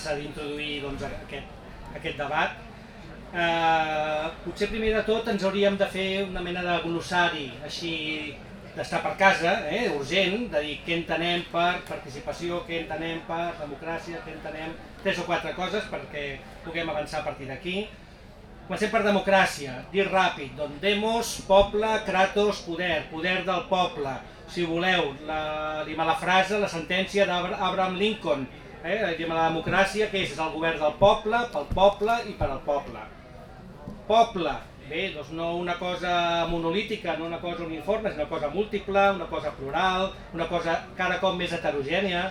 s'ha d'introduir doncs, aquest, aquest debat. Eh, potser primer de tot ens hauríem de fer una mena de glossari així d'estar per casa, eh, urgent, de dir què entenem per participació, què entenem per democràcia, què entenem tres o quatre coses perquè puguem avançar a partir d'aquí. Comencem per democràcia, dir ràpid, doncs demos, poble, kratos, poder, poder del poble. Si voleu, la, la frase, la sentència d'Abraham Lincoln, eh, diguem, la democràcia, que és, és el govern del poble, pel poble i per al poble. Poble, bé, doncs no una cosa monolítica, no una cosa uniforme, és una cosa múltiple, una cosa plural, una cosa cada cop més heterogènia,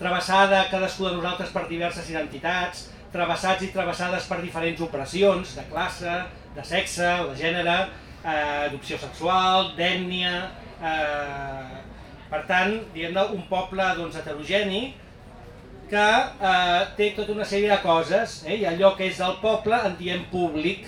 travessada cadascú de nosaltres per diverses identitats, travessats i travessades per diferents opressions de classe, de sexe, de gènere, eh, d'opció sexual, d'ètnia... Eh, per tant, diguem-ne, un poble doncs, heterogeni que eh, té tota una sèrie de coses, eh, i allò que és del poble en diem públic,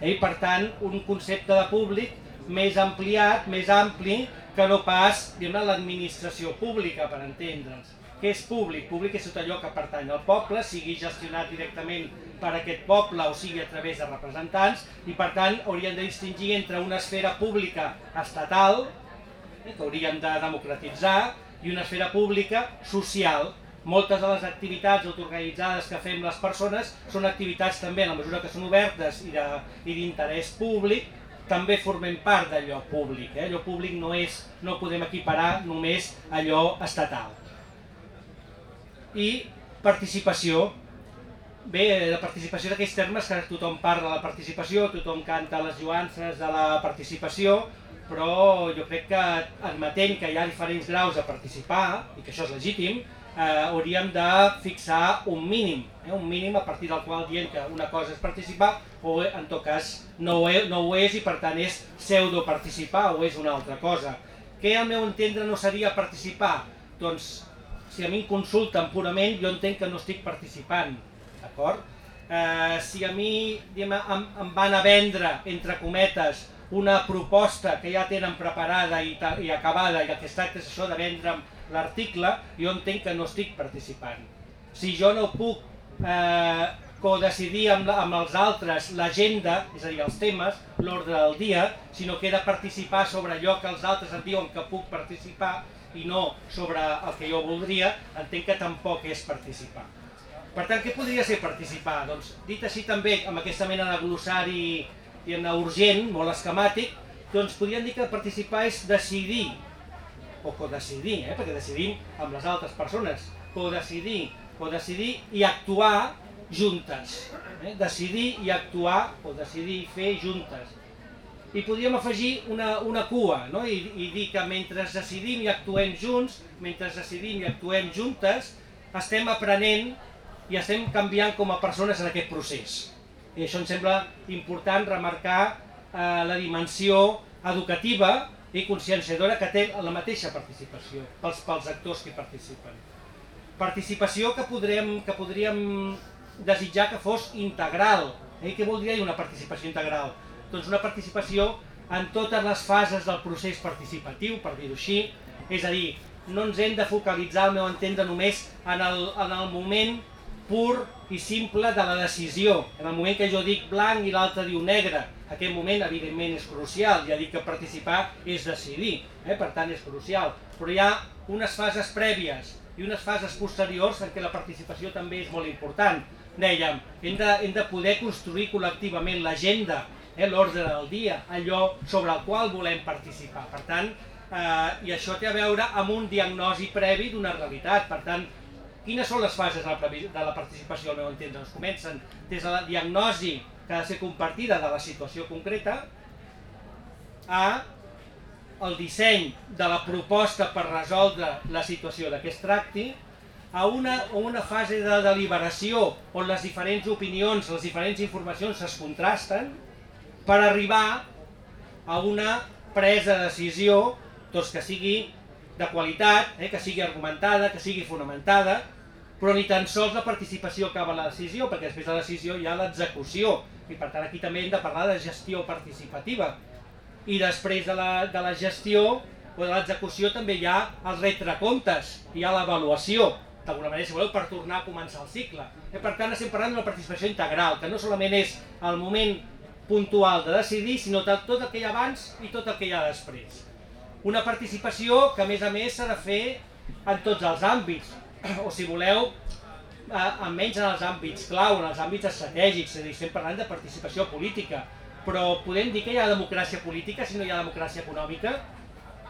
eh, i per tant un concepte de públic més ampliat, més ampli, que no pas l'administració pública, per entendre'ns què és públic? Públic és tot allò que pertany al poble, sigui gestionat directament per aquest poble o sigui a través de representants i per tant hauríem de distingir entre una esfera pública estatal, eh, que hauríem de democratitzar, i una esfera pública social. Moltes de les activitats autoorganitzades que fem les persones són activitats també, en la mesura que són obertes i d'interès públic, també formem part d'allò públic. Eh? Allò públic no, és, no podem equiparar només allò estatal i participació. Bé, la participació d'aquells termes que tothom parla de la participació, tothom canta les lluances de la participació, però jo crec que admetent que hi ha diferents graus de participar, i que això és legítim, eh, hauríem de fixar un mínim, eh, un mínim a partir del qual dient que una cosa és participar o en tot cas no ho, és, no ho és i per tant és pseudo participar o és una altra cosa. Què al meu entendre no seria participar? Doncs si a mi em consulten purament, jo entenc que no estic participant, d'acord? Eh, si a mi diguem, em, em van a vendre, entre cometes, una proposta que ja tenen preparada i, i acabada i el que es tracta és això de vendre'm l'article, jo entenc que no estic participant. Si jo no puc eh, codecidir amb, amb els altres l'agenda, és a dir, els temes, l'ordre del dia, sinó que he de participar sobre allò que els altres em diuen que puc participar, i no sobre el que jo voldria, entenc que tampoc és participar. Per tant, què podria ser participar? Doncs, dit així també, amb aquesta mena de glossari urgent, molt esquemàtic, doncs podríem dir que participar és decidir, o codecidir, eh? perquè decidim amb les altres persones, codecidir, codecidir i actuar juntes. Eh? Decidir i actuar, o decidir i fer juntes i podríem afegir una, una cua no? I, i dir que mentre decidim i actuem junts, mentre decidim i actuem juntes, estem aprenent i estem canviant com a persones en aquest procés. I això em sembla important remarcar eh, la dimensió educativa i conscienciadora que té la mateixa participació pels, pels actors que participen. Participació que podrem, que podríem desitjar que fos integral. Eh? Què voldria dir una participació integral? doncs una participació en totes les fases del procés participatiu, per dir-ho així, és a dir, no ens hem de focalitzar, al meu entendre, només en el, en el moment pur i simple de la decisió. En el moment que jo dic blanc i l'altre diu negre, aquest moment evidentment és crucial, ja dic que participar és decidir, eh? per tant és crucial, però hi ha unes fases prèvies i unes fases posteriors en què la participació també és molt important. Dèiem, hem de, hem de poder construir col·lectivament l'agenda eh, l'ordre del dia, allò sobre el qual volem participar. Per tant, eh, i això té a veure amb un diagnosi previ d'una realitat. Per tant, quines són les fases de la, de la participació al meu entendre? Doncs comencen des de la diagnosi que ha de ser compartida de la situació concreta a el disseny de la proposta per resoldre la situació de què es tracti, a una, a una fase de deliberació on les diferents opinions, les diferents informacions es contrasten, per arribar a una presa de decisió doncs, que sigui de qualitat, eh, que sigui argumentada, que sigui fonamentada, però ni tan sols la participació acaba la decisió, perquè després de la decisió hi ha l'execució, i per tant aquí també hem de parlar de gestió participativa. I després de la, de la gestió o de l'execució també hi ha els retrecomptes, hi ha l'avaluació. d'alguna manera, si voleu, per tornar a començar el cicle. Eh, per tant, estem parlant d'una participació integral, que no solament és el moment puntual de decidir, sinó tot el que hi ha abans i tot el que hi ha després. Una participació que, a més a més, s'ha de fer en tots els àmbits, o si voleu, eh, menys en els àmbits clau, en els àmbits estratègics, és a dir, estem parlant de participació política, però podem dir que hi ha democràcia política si no hi ha democràcia econòmica?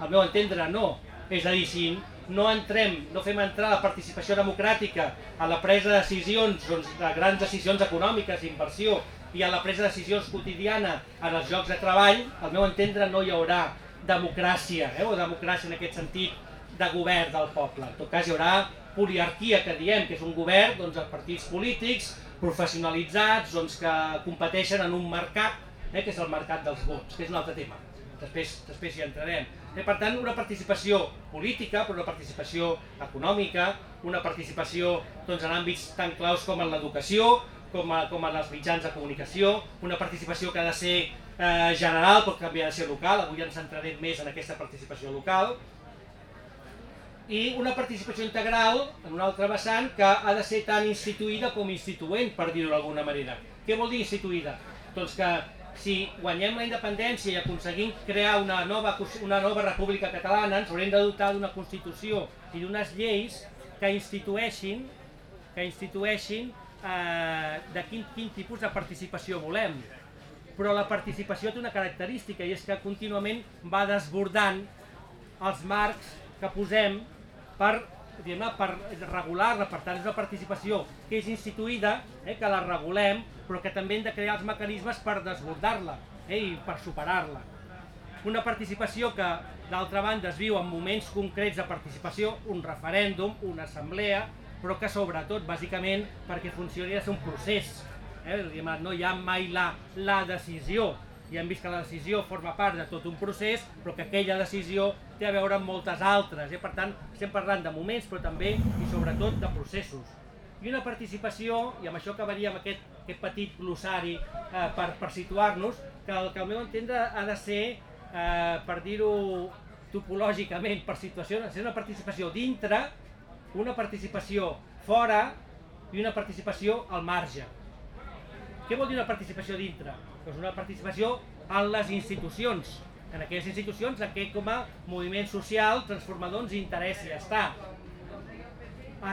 Al meu entendre, no. És a dir, si no entrem, no fem entrar la participació democràtica a la presa de decisions, doncs, de grans decisions econòmiques, inversió, i a la presa de decisions quotidiana en els llocs de treball, al meu entendre no hi haurà democràcia, eh, o democràcia en aquest sentit de govern del poble. En tot cas hi haurà poliarquia que diem, que és un govern doncs, els partits polítics professionalitzats doncs, que competeixen en un mercat, eh, que és el mercat dels vots, que és un altre tema. Després, després hi entrarem. Eh, per tant, una participació política, però una participació econòmica, una participació doncs, en àmbits tan claus com en l'educació, com, a, com en els mitjans de comunicació, una participació que ha de ser eh, general però que també ha de ser local, avui ens centrarem més en aquesta participació local, i una participació integral en un altre vessant que ha de ser tan instituïda com instituent, per dir-ho d'alguna manera. Què vol dir instituïda? Doncs que si guanyem la independència i aconseguim crear una nova, una nova república catalana, ens haurem de dotar d'una Constitució i d'unes lleis que institueixin, que institueixin eh, de quin, quin tipus de participació volem. Però la participació té una característica i és que contínuament va desbordant els marcs que posem per, per regular-la, per tant és una participació que és instituïda, eh, que la regulem, però que també hem de crear els mecanismes per desbordar-la eh, i per superar-la. Una participació que, d'altra banda, es viu en moments concrets de participació, un referèndum, una assemblea, però que sobretot, bàsicament, perquè funcioni ha de ser un procés. Eh? No hi ha mai la, la decisió, i hem vist que la decisió forma part de tot un procés, però que aquella decisió té a veure amb moltes altres. Eh? Per tant, estem parlant de moments, però també i sobretot de processos. I una participació, i amb això acabaríem aquest, aquest petit glossari eh, per, per situar-nos, que el que al meu entendre ha de ser, eh, per dir-ho topològicament, per situació, ha de ser una participació dintre, una participació fora i una participació al marge. Què vol dir una participació dintre? Doncs una participació en les institucions, en aquelles institucions què com a moviment social transformador ens interessi estar.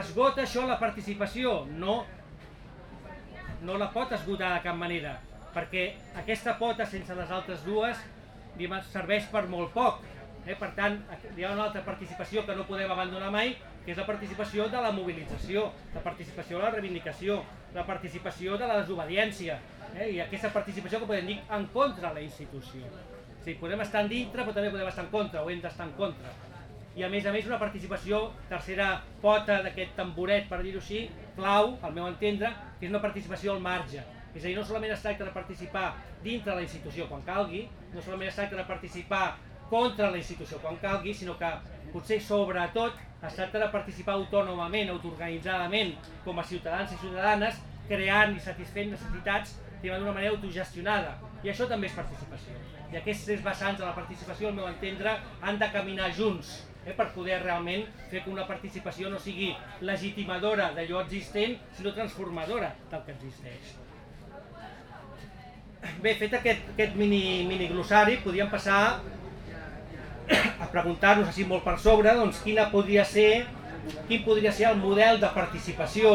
Esgota això la participació? No, no la pot esgotar de cap manera, perquè aquesta pota sense les altres dues serveix per molt poc. Eh? Per tant, hi ha una altra participació que no podem abandonar mai, que és la participació de la mobilització, la participació de la reivindicació, la participació de la desobediència, eh? i aquesta participació que podem dir en contra de la institució. Sigui, podem estar en dintre, però també podem estar en contra, o hem d'estar en contra. I a més a més una participació, tercera pota d'aquest tamboret, per dir-ho així, clau, al meu entendre, que és una participació al marge. És a dir, no solament es tracta de participar dintre de la institució quan calgui, no solament es tracta de participar contra la institució quan calgui, sinó que potser sobretot es tracta de participar autònomament, autoorganitzadament, com a ciutadans i ciutadanes, creant i satisfent necessitats d'una manera autogestionada. I això també és participació. I aquests tres vessants de la participació, al meu entendre, han de caminar junts eh, per poder realment fer que una participació no sigui legitimadora d'allò existent, sinó transformadora del que existeix. Bé, fet aquest, aquest mini, mini glossari, podríem passar a preguntar-nos així molt per sobre doncs, quina podria ser, quin podria ser el model de participació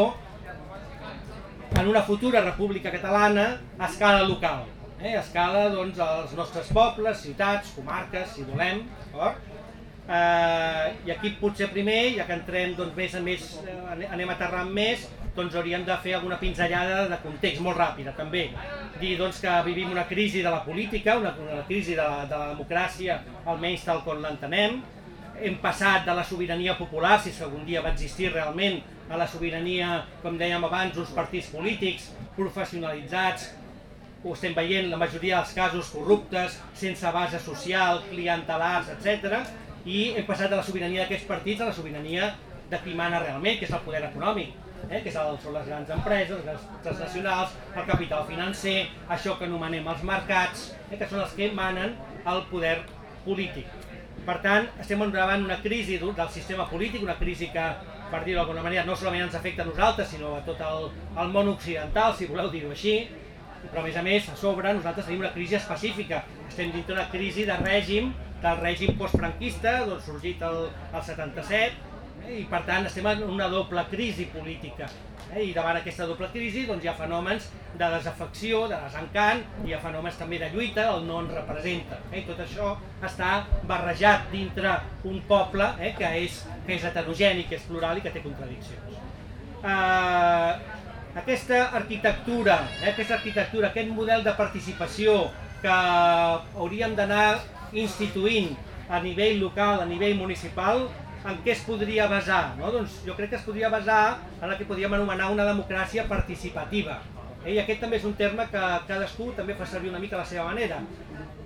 en una futura república catalana a escala local, eh? a escala doncs, als nostres pobles, ciutats, comarques, si volem, Eh, I aquí potser primer, ja que entrem doncs, més a més, eh, anem aterrant més, doncs hauríem de fer alguna pinzellada de context molt ràpida també. Dir doncs, que vivim una crisi de la política, una, una crisi de la, de la democràcia, almenys tal com l'entenem. Hem passat de la sobirania popular, si algun dia va existir realment, a la sobirania, com dèiem abans, uns partits polítics professionalitzats, ho estem veient la majoria dels casos corruptes, sense base social, clientelars, etc. I hem passat de la sobirania d'aquests partits a la sobirania de qui mana realment, que és el poder econòmic, eh? que el, són les grans empreses, les transnacionals, el capital financer, això que anomenem els mercats, eh? que són els que manen el poder polític. Per tant, estem davant una crisi del sistema polític, una crisi que per dir-ho d'alguna manera, no solament ens afecta a nosaltres, sinó a tot el, el món occidental, si voleu dir-ho així, però a més a més, a sobre, nosaltres tenim una crisi específica. Estem dins d'una crisi de règim, del règim postfranquista, doncs sorgit el, el 77, eh, i per tant estem en una doble crisi política. Eh, I davant aquesta doble crisi doncs, hi ha fenòmens de desafecció, de desencant, hi ha fenòmens també de lluita, el no ens representa. Eh? Tot això està barrejat dintre un poble eh, que, és, que és heterogeni, que és plural i que té contradiccions. Eh, aquesta arquitectura, eh, aquesta arquitectura, aquest model de participació que hauríem d'anar instituint a nivell local, a nivell municipal, en què es podria basar? No? Doncs jo crec que es podria basar en el que podríem anomenar una democràcia participativa. Eh? I aquest també és un terme que cadascú també fa servir una mica a la seva manera.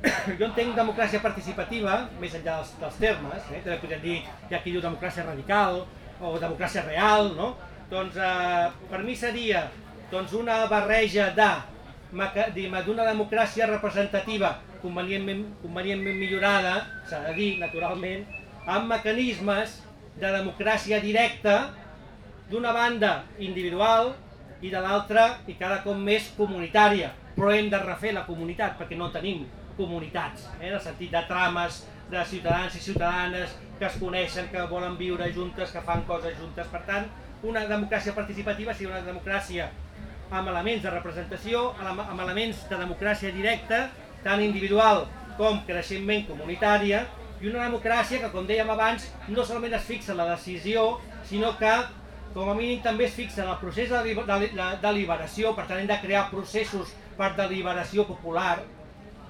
jo entenc democràcia participativa, més enllà dels, dels termes, eh? també podríem dir, hi ha diu democràcia radical o democràcia real, no? Doncs eh, per mi seria doncs, una barreja de d'una democràcia representativa convenientment, convenientment millorada, s'ha de dir, naturalment, amb mecanismes de democràcia directa, d'una banda individual i de l'altra i cada cop més comunitària. Però hem de refer la comunitat perquè no tenim comunitats, eh, en el sentit de trames de ciutadans i ciutadanes que es coneixen, que volen viure juntes, que fan coses juntes. Per tant, una democràcia participativa sigui una democràcia amb elements de representació, amb elements de democràcia directa, tant individual com creixentment comunitària, i una democràcia que, com dèiem abans, no solament es fixa en la decisió, sinó que, com a mínim, també es fixa en el procés de deliberació, per tant, hem de crear processos per deliberació popular,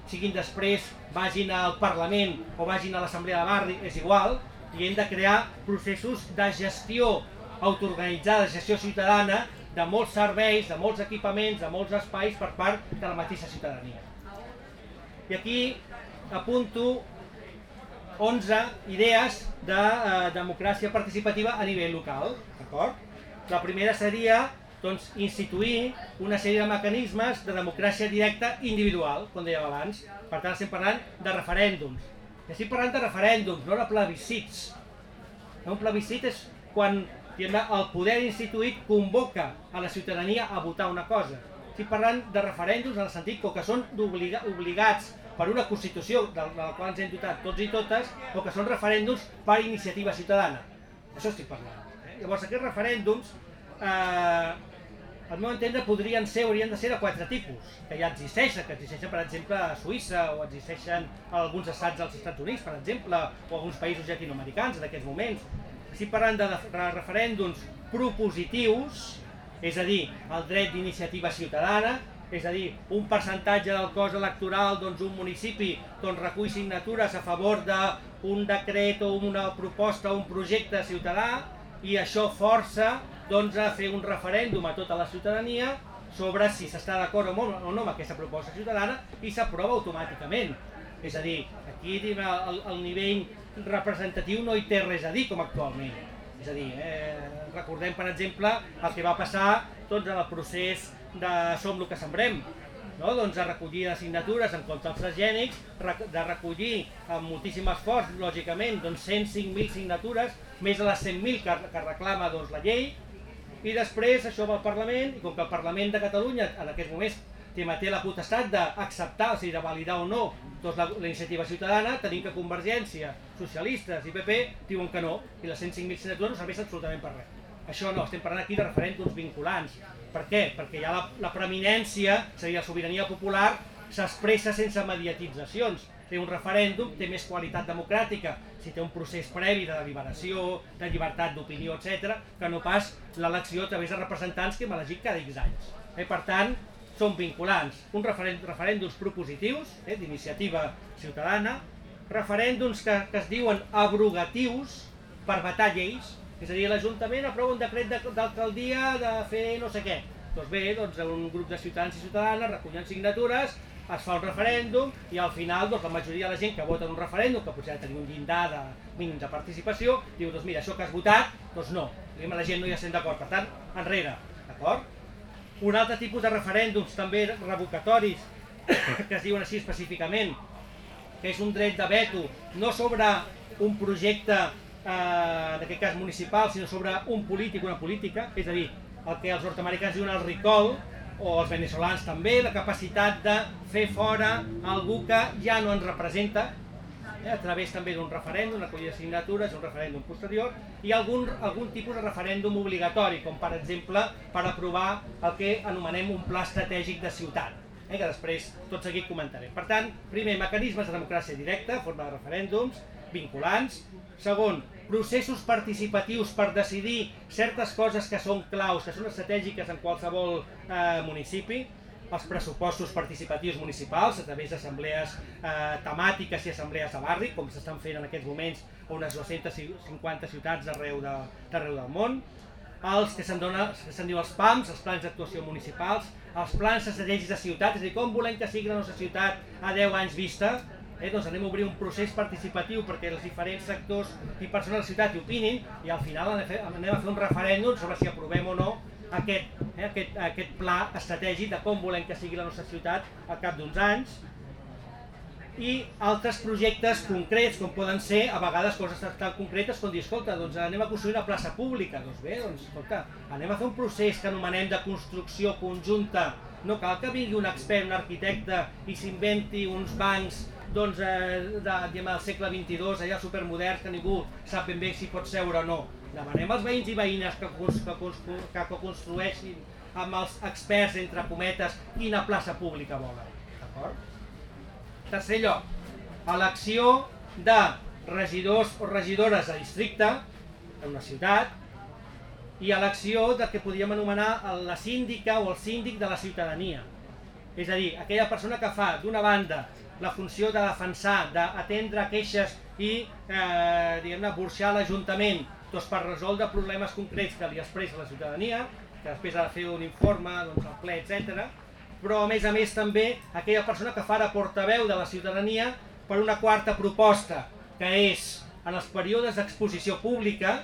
siguin després, vagin al Parlament o vagin a l'Assemblea de Barri, és igual, i hem de crear processos de gestió autoorganitzada, gestió ciutadana, de molts serveis, de molts equipaments, de molts espais per part de la mateixa ciutadania. I aquí apunto 11 idees de eh, democràcia participativa a nivell local. La primera seria doncs, instituir una sèrie de mecanismes de democràcia directa individual, com dèiem abans. Per tant, estem parlant de referèndums. I estic parlant de referèndums, no de plebiscits. Un plebiscit és quan el poder instituït convoca a la ciutadania a votar una cosa. Estic parlant de referèndums en el sentit que són obliga, obligats per una Constitució de la qual ens hem dotat tots i totes, o que són referèndums per iniciativa ciutadana. Això estic parlant. Eh? Llavors, aquests referèndums, eh, al meu entendre, podrien ser, haurien de ser de quatre tipus, que ja existeixen, que existeixen, per exemple, a Suïssa, o existeixen a alguns estats dels Estats Units, per exemple, o alguns països llatinoamericans en aquests moments, estic parlant de referèndums propositius, és a dir, el dret d'iniciativa ciutadana, és a dir, un percentatge del cos electoral, doncs un municipi doncs, recull signatures a favor d'un decret o una proposta o un projecte ciutadà i això força doncs, a fer un referèndum a tota la ciutadania sobre si s'està d'acord o no amb aquesta proposta ciutadana i s'aprova automàticament. És a dir, aquí el, el nivell representatiu no hi té res a dir com actualment. És a dir, eh, recordem per exemple el que va passar doncs, en el procés de Som el que sembrem, no? doncs de recollir de signatures en contra dels transgènics, de recollir amb moltíssim esforç, lògicament, doncs 105.000 signatures, més de les 100.000 que, que reclama doncs, la llei, i després això va al Parlament, i com que el Parlament de Catalunya en aquests moments té, la potestat d'acceptar, o sigui, de validar o no doncs la, la iniciativa ciutadana, tenim que Convergència, socialistes i PP diuen que no, i les 105.000 signatures no serveix absolutament per res. Això no, estem parlant aquí de referèndums vinculants. Per què? Perquè ja la, la preeminència, seria la sobirania popular, s'expressa sense mediatitzacions. Té un referèndum, té més qualitat democràtica, si té un procés previ de deliberació, de llibertat d'opinió, etc, que no pas l'elecció a través de representants que hem elegit cada X anys. Eh, per tant, són vinculants. Un referèndum, referèndums propositius, eh, d'iniciativa ciutadana, referèndums que, que es diuen abrogatius per vetar lleis, és a dir, l'Ajuntament aprova un decret d'alcaldia de, fer no sé què. Doncs bé, doncs un grup de ciutadans i ciutadanes recullen signatures, es fa un referèndum i al final doncs, la majoria de la gent que vota en un referèndum, que potser ha de tenir un llindar de mínims de participació, diu, doncs mira, això que has votat, doncs no, la gent no hi estem d'acord, per tant, enrere, d'acord? Un altre tipus de referèndums també revocatoris, que es diuen així específicament, que és un dret de veto, no sobre un projecte en aquest cas municipal, sinó sobre un polític, una política, és a dir, el que els nord-americans diuen el recall, o els veneçolans també, la capacitat de fer fora algú que ja no ens representa, eh, a través també d'un referèndum, una recollida de signatures, un referèndum posterior, i algun, algun tipus de referèndum obligatori, com per exemple per aprovar el que anomenem un pla estratègic de ciutat, eh, que després tot seguit comentarem. Per tant, primer, mecanismes de democràcia directa, forma de referèndums, vinculants. Segon, processos participatius per decidir certes coses que són claus, que són estratègiques en qualsevol eh, municipi, els pressupostos participatius municipals a través d'assemblees eh, temàtiques i assemblees de barri, com s'estan fent en aquests moments a unes 250 ciutats d'arreu de, del món, els que se'n diu els PAMs, els plans d'actuació municipals, els plans estratègics de ciutat, és a dir, com volem que sigui la nostra ciutat a 10 anys vista, eh, doncs anem a obrir un procés participatiu perquè els diferents sectors i persones de la ciutat hi opinin i al final anem a fer, un referèndum sobre si aprovem o no aquest, eh, aquest, aquest pla estratègic de com volem que sigui la nostra ciutat al cap d'uns anys i altres projectes concrets com poden ser a vegades coses tan concretes com dir, escolta, doncs anem a construir una plaça pública. Doncs bé, doncs escolta, anem a fer un procés que anomenem de construcció conjunta. No cal que vingui un expert, un arquitecte i s'inventi uns bancs doncs, eh, de, diguem, del segle XXII, allà supermoderns, que ningú sap ben bé si pot seure o no. Demanem als veïns i veïnes que, que, que, que construeixin amb els experts, entre cometes, quina plaça pública volen. D'acord? Tercer lloc, elecció de regidors o regidores de districte en una ciutat i elecció de que podríem anomenar la síndica o el síndic de la ciutadania. És a dir, aquella persona que fa, d'una banda, la funció de defensar, d'atendre queixes i eh, diguem-ne burxar l'Ajuntament doncs per resoldre problemes concrets que li expressa la ciutadania, que després ha de fer un informe, doncs, el ple, etc. Però a més a més també aquella persona que fa de portaveu de la ciutadania per una quarta proposta, que és en els períodes d'exposició pública,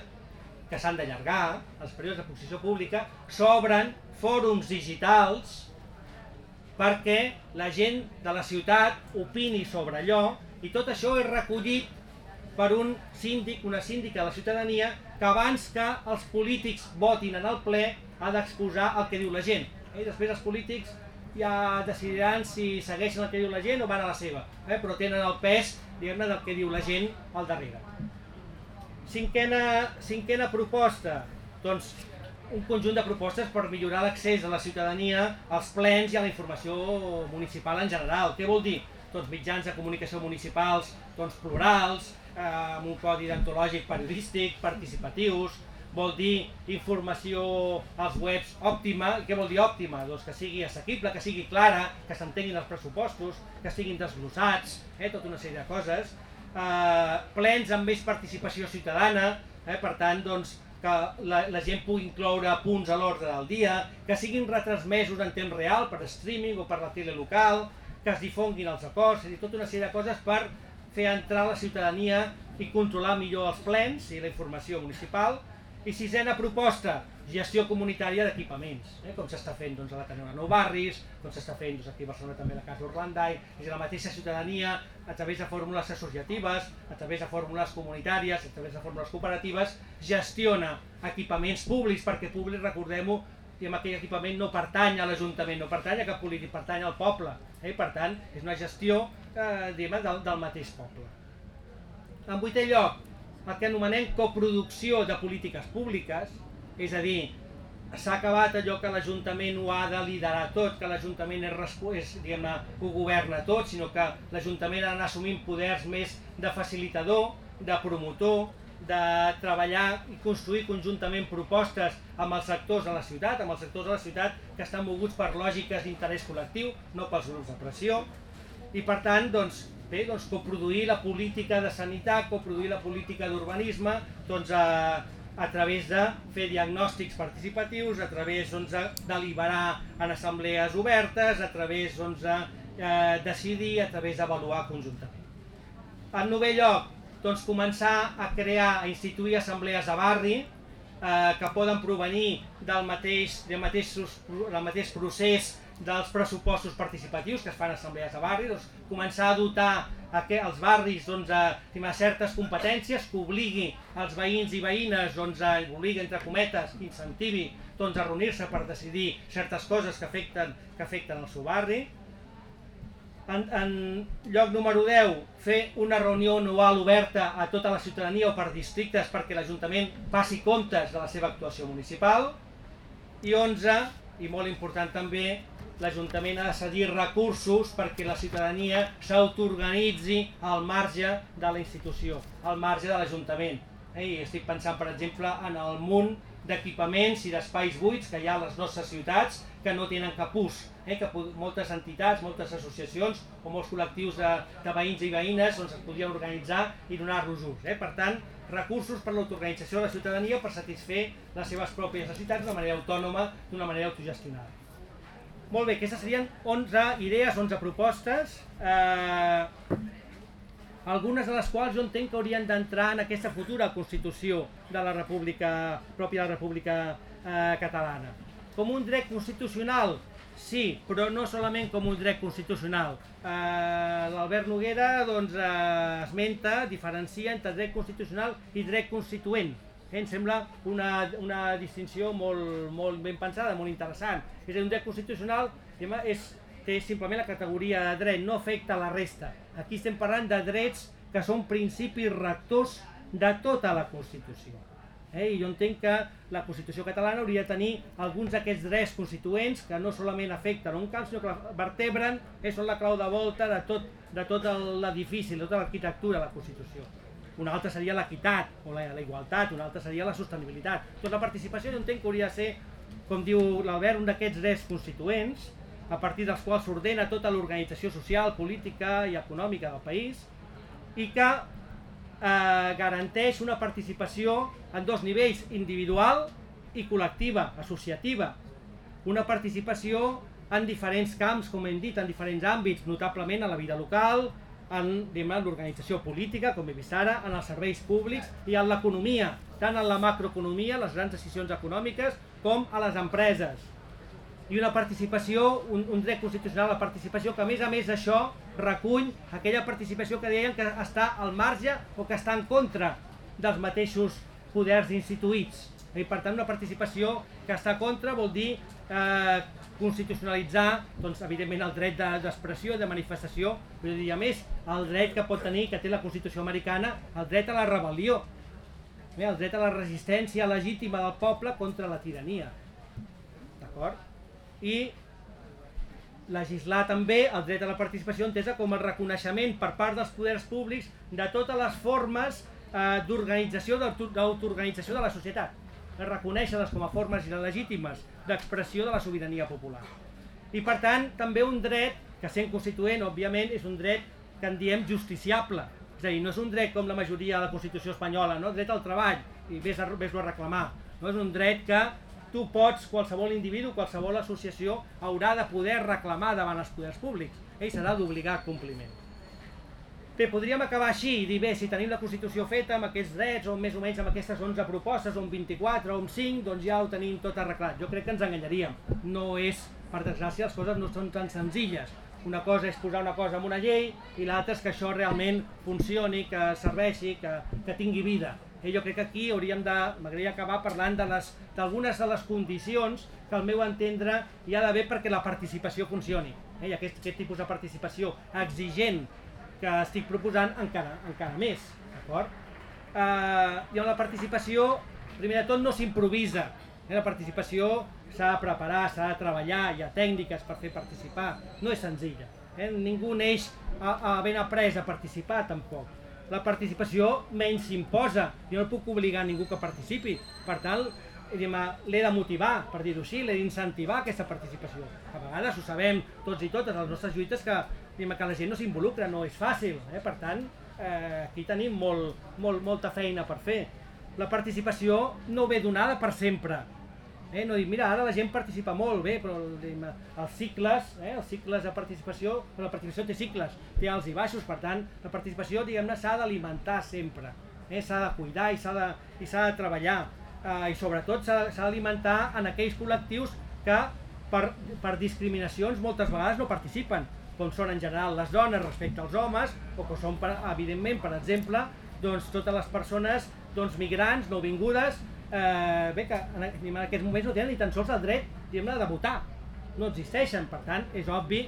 que s'han d'allargar, els períodes d'exposició pública, s'obren fòrums digitals perquè la gent de la ciutat opini sobre allò i tot això és recollit per un síndic, una síndica de la ciutadania que abans que els polítics votin en el ple ha d'exposar el que diu la gent. Eh? Després els polítics ja decidiran si segueixen el que diu la gent o van a la seva, eh? però tenen el pes diguem-ne del que diu la gent al darrere. Cinquena, cinquena proposta, doncs un conjunt de propostes per millorar l'accés de la ciutadania als plens i a la informació municipal en general. Què vol dir? Doncs mitjans de comunicació municipals doncs plurals, eh, amb un codi d'antològic periodístic, participatius, vol dir informació als webs òptima. Què vol dir òptima? Doncs que sigui assequible, que sigui clara, que s'entenguin els pressupostos, que siguin desglossats, eh, tota una sèrie de coses. Eh, plens amb més participació ciutadana, eh, per tant, doncs, que la, la gent pugui incloure punts a l'ordre del dia, que siguin retransmesos en temps real per streaming o per la tele local, que es difonguin els acords, és dir, tota una sèrie de coses per fer entrar la ciutadania i controlar millor els plens i la informació municipal. I sisena proposta, gestió comunitària d'equipaments, eh? com s'està fent doncs, a la de Nou Barris, com s'està fent doncs, aquí a Barcelona també la Casa Orlandai, és la mateixa ciutadania a través de fórmules associatives, a través de fórmules comunitàries, a través de fórmules cooperatives, gestiona equipaments públics, perquè públic, recordem-ho, i amb aquell equipament no pertany a l'Ajuntament, no pertany a cap polític, pertany al poble. Eh? Per tant, és una gestió eh, del, del mateix poble. En vuitè lloc, el que anomenem coproducció de polítiques públiques, és a dir, s'ha acabat allò que l'Ajuntament ho ha de liderar tot, que l'Ajuntament és, és diguem ho governa tot, sinó que l'Ajuntament ha d'anar assumint poders més de facilitador, de promotor, de treballar i construir conjuntament propostes amb els sectors de la ciutat, amb els sectors de la ciutat que estan moguts per lògiques d'interès col·lectiu, no pels grups de pressió, i per tant, doncs, bé, doncs, coproduir la política de sanitat, coproduir la política d'urbanisme, doncs, eh, a través de fer diagnòstics participatius, a través doncs, de deliberar en assemblees obertes, a través doncs, de eh, decidir, a través d'avaluar conjuntament. En novè lloc, doncs, començar a crear, a instituir assemblees de barri, eh, que poden provenir del mateix, del, mateix, del mateix procés dels pressupostos participatius que es fan assemblees de barri, doncs, començar a dotar a que els barris doncs, a, a certes competències que obligui els veïns i veïnes, doncs, a, obligui, entre cometes, incentivi doncs, a reunir-se per decidir certes coses que afecten, que afecten el seu barri. En, en lloc número 10, fer una reunió anual oberta a tota la ciutadania o per districtes perquè l'Ajuntament passi comptes de la seva actuació municipal. I 11, i molt important també, l'Ajuntament ha de cedir recursos perquè la ciutadania s'autoorganitzi al marge de la institució, al marge de l'Ajuntament. Eh? Estic pensant, per exemple, en el munt d'equipaments i d'espais buits que hi ha a les nostres ciutats que no tenen cap ús, eh? que moltes entitats, moltes associacions o molts col·lectius de, de veïns i veïnes doncs, es podien organitzar i donar-los ús. Eh? Per tant, recursos per l'autoorganització de la ciutadania per satisfer les seves pròpies necessitats d'una manera autònoma, d'una manera autogestionada. Molt bé, aquestes serien 11 idees, 11 propostes, eh, algunes de les quals jo entenc que haurien d'entrar en aquesta futura Constitució de la República, pròpia de la República eh, Catalana. Com un dret constitucional, sí, però no solament com un dret constitucional. Eh, L'Albert Noguera doncs, eh, esmenta, diferencia entre dret constitucional i dret constituent Eh, em sembla una, una distinció molt, molt ben pensada, molt interessant. És un dret constitucional és, té simplement la categoria de dret, no afecta la resta. Aquí estem parlant de drets que són principis rectors de tota la Constitució. Eh? I jo entenc que la Constitució catalana hauria de tenir alguns d'aquests drets constituents que no solament afecten un camp, sinó que vertebren, eh, són la clau de volta de tot, de tot l'edifici, de tota l'arquitectura de la Constitució una altra seria l'equitat o la, la igualtat, una altra seria la sostenibilitat. Tota la participació jo entenc que hauria de ser, com diu l'Albert, un d'aquests drets constituents, a partir dels quals s'ordena tota l'organització social, política i econòmica del país, i que eh, garanteix una participació en dos nivells, individual i col·lectiva, associativa. Una participació en diferents camps, com hem dit, en diferents àmbits, notablement a la vida local, en l'organització política, com he vist ara, en els serveis públics i en l'economia, tant en la macroeconomia, les grans decisions econòmiques, com a les empreses. I una participació, un, un dret constitucional, la participació que a més a més això recull aquella participació que deien que està al marge o que està en contra dels mateixos poders instituïts. I per tant una participació que està contra vol dir eh, constitucionalitzar, doncs, evidentment, el dret d'expressió, de, de manifestació, però dir, a més, el dret que pot tenir, que té la Constitució americana, el dret a la rebel·lió, eh, el dret a la resistència legítima del poble contra la tirania. D'acord? I legislar també el dret a la participació entesa com el reconeixement per part dels poders públics de totes les formes eh, d'organització, d'autoorganització de la societat reconèixer-les com a formes legítimes d'expressió de la sobirania popular. I per tant, també un dret, que sent constituent, òbviament, és un dret que en diem justiciable. És a dir, no és un dret com la majoria de la Constitució espanyola, no? dret al treball, i vés-lo a, a reclamar. No és un dret que tu pots, qualsevol individu, qualsevol associació, haurà de poder reclamar davant els poders públics. Ell serà d'obligar compliment. Bé, podríem acabar així i dir, bé, si tenim la Constitució feta amb aquests drets, o més o menys amb aquestes 11 propostes, o amb 24, o amb 5, doncs ja ho tenim tot arreglat. Jo crec que ens enganyaríem. No és, per desgràcia, les coses no són tan senzilles. Una cosa és posar una cosa en una llei i l'altra és que això realment funcioni, que serveixi, que, que tingui vida. I eh, jo crec que aquí hauríem de, m'agradaria acabar parlant d'algunes de, de les condicions que al meu entendre hi ha d'haver perquè la participació funcioni. Eh? I aquest, aquest tipus de participació exigent que estic proposant encara, encara més. D'acord? Eh, I en la participació, primer de tot, no s'improvisa. Eh, la participació s'ha de preparar, s'ha de treballar, hi ha tècniques per fer participar, no és senzilla. Eh? Ningú neix a, a ben après a participar, tampoc. La participació menys s'imposa, jo no puc obligar ningú que participi. Per tant, l'he de motivar, per dir-ho així, l'he d'incentivar aquesta participació. A vegades ho sabem tots i totes, les nostres lluites, que que la gent no s'involucra, no és fàcil, eh? per tant, eh, aquí tenim molt, molt, molta feina per fer. La participació no ve donada per sempre, Eh, no dir, mira, ara la gent participa molt bé, però diguem, els cicles, eh, els cicles de participació, la participació té cicles, té alts i baixos, per tant, la participació, diguem-ne, s'ha d'alimentar sempre, eh, s'ha de cuidar i s'ha de, i de treballar. eh, i sobretot s'ha d'alimentar en aquells col·lectius que per, per discriminacions moltes vegades no participen, com són en general les dones respecte als homes, o que són, per, evidentment, per exemple, doncs, totes les persones doncs, migrants, nouvingudes, eh, bé, que en, aquests moments no tenen ni tan sols el dret de votar. No existeixen, per tant, és obvi,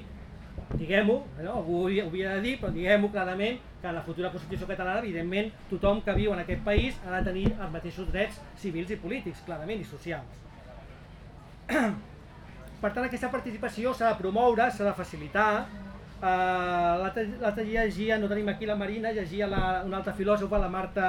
diguem-ho, no? algú ho havia de dir, però diguem-ho clarament, que en la futura Constitució catalana, evidentment, tothom que viu en aquest país ha de tenir els mateixos drets civils i polítics, clarament, i socials. Per tant, aquesta participació s'ha de promoure, s'ha de facilitar, Uh, L'altre llegia, no tenim aquí la Marina, llegia la, una altra filòsofa, la Marta,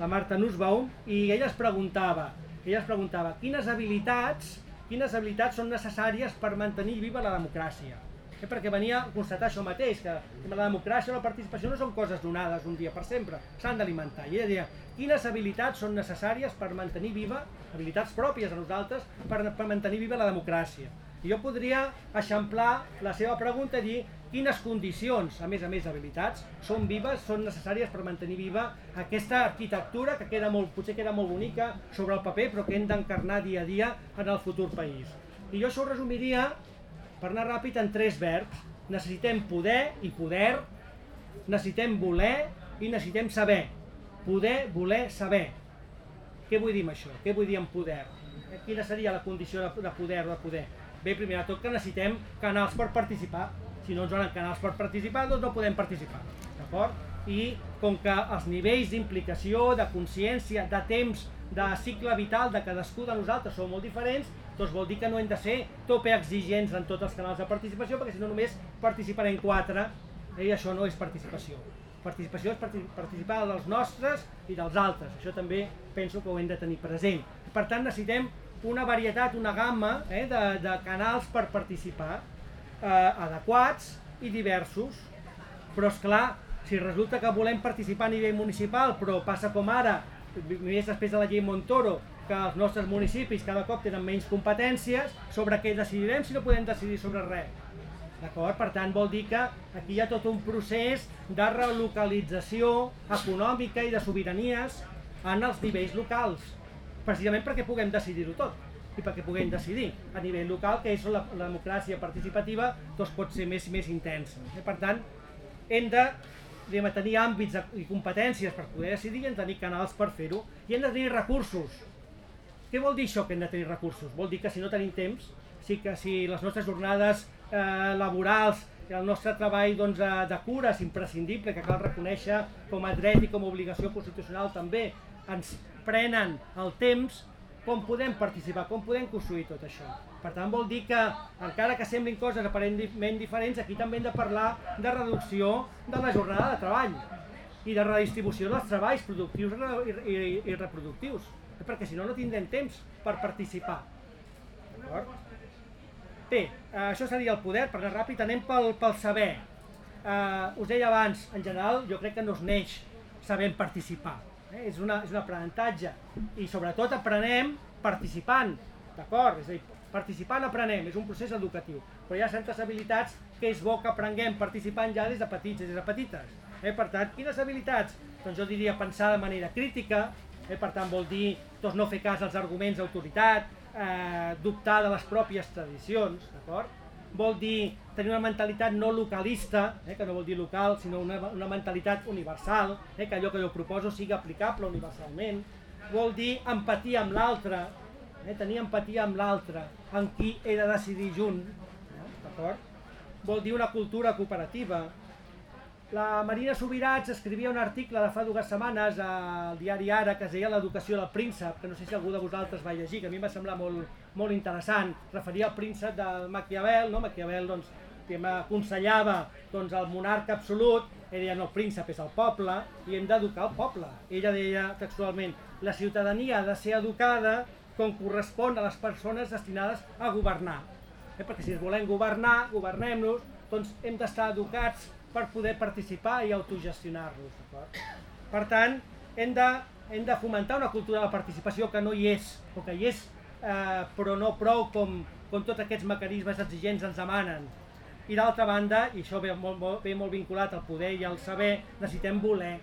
la Marta Nussbaum, i ella es preguntava, ella es preguntava quines habilitats, quines habilitats són necessàries per mantenir viva la democràcia. Eh, perquè venia a constatar això mateix, que la democràcia o la participació no són coses donades un dia per sempre, s'han d'alimentar. I ella deia, quines habilitats són necessàries per mantenir viva, habilitats pròpies a nosaltres, per, per mantenir viva la democràcia. I jo podria eixamplar la seva pregunta i dir quines condicions, a més a més habilitats, són vives, són necessàries per mantenir viva aquesta arquitectura que queda molt, potser queda molt bonica sobre el paper, però que hem d'encarnar dia a dia en el futur país. I jo això ho resumiria, per anar ràpid, en tres verbs. Necessitem poder i poder, necessitem voler i necessitem saber. Poder, voler, saber. Què vull dir amb això? Què vull dir amb poder? Quina seria la condició de poder o de poder? Bé, primer de tot que necessitem canals per participar si no ens donen canals per participar, doncs no podem participar, d'acord? I com que els nivells d'implicació, de consciència, de temps, de cicle vital de cadascú de nosaltres són molt diferents, doncs vol dir que no hem de ser tope exigents en tots els canals de participació, perquè si no només participarem quatre, i això no és participació. Participació és participar dels nostres i dels altres, això també penso que ho hem de tenir present. Per tant, necessitem una varietat, una gamma eh, de, de canals per participar, eh, adequats i diversos. Però és clar, si resulta que volem participar a nivell municipal, però passa com ara, més després de la llei Montoro, que els nostres municipis cada cop tenen menys competències, sobre què decidirem si no podem decidir sobre res. D'acord? Per tant, vol dir que aquí hi ha tot un procés de relocalització econòmica i de sobiranies en els nivells locals, precisament perquè puguem decidir-ho tot i perquè puguem decidir a nivell local, que és la, la democràcia participativa, doncs pot ser més més intensa. Eh? Per tant, hem de diguem, tenir àmbits i competències per poder decidir i hem de tenir canals per fer-ho i hem de tenir recursos. Què vol dir això que hem de tenir recursos? Vol dir que si no tenim temps, sí que si les nostres jornades eh, laborals i el nostre treball doncs, de cura és imprescindible, que cal reconèixer com a dret i com a obligació constitucional també, ens prenen el temps, com podem participar, com podem construir tot això. Per tant, vol dir que, encara que semblin coses aparentment diferents, aquí també hem de parlar de reducció de la jornada de treball i de redistribució dels treballs productius i, reproductius, perquè si no, no tindrem temps per participar. Bé, això seria el poder, per anar ràpid, anem pel, pel saber. Uh, us deia abans, en general, jo crec que no es neix sabent participar Eh? És, una, és un aprenentatge i sobretot aprenem participant, d'acord? És a dir, participant aprenem, és un procés educatiu, però hi ha certes habilitats que és bo que aprenguem participant ja des de petits, des de petites. Eh? Per tant, quines habilitats? Doncs jo diria pensar de manera crítica, eh? per tant vol dir doncs, no fer cas als arguments d'autoritat, eh, dubtar de les pròpies tradicions, d'acord? vol dir tenir una mentalitat no localista, eh, que no vol dir local, sinó una, una mentalitat universal, eh, que allò que jo proposo sigui aplicable universalment, vol dir empatia amb l'altre, eh, tenir empatia amb l'altre, amb qui he de decidir junt, eh, d'acord? Vol dir una cultura cooperativa, la Marina Subirats escrivia un article de fa dues setmanes al diari Ara que es deia l'educació del príncep, que no sé si algú de vosaltres va llegir, que a mi em va semblar molt, molt interessant. Referia al príncep de Maquiavel, no? Maquiavel doncs, que m'aconsellava doncs, el monarca absolut, ell deia no, el príncep és el poble i hem d'educar el poble. Ella deia textualment, la ciutadania ha de ser educada com correspon a les persones destinades a governar. Eh? Perquè si volem governar, governem-nos, doncs hem d'estar educats per poder participar i autogestionar-los. Per tant, hem de, hem de fomentar una cultura de participació que no hi és, o que hi és, eh, però no prou com, com tots aquests mecanismes exigents ens demanen. I d'altra banda, i això ve molt, ve molt vinculat al poder i al saber, necessitem voler,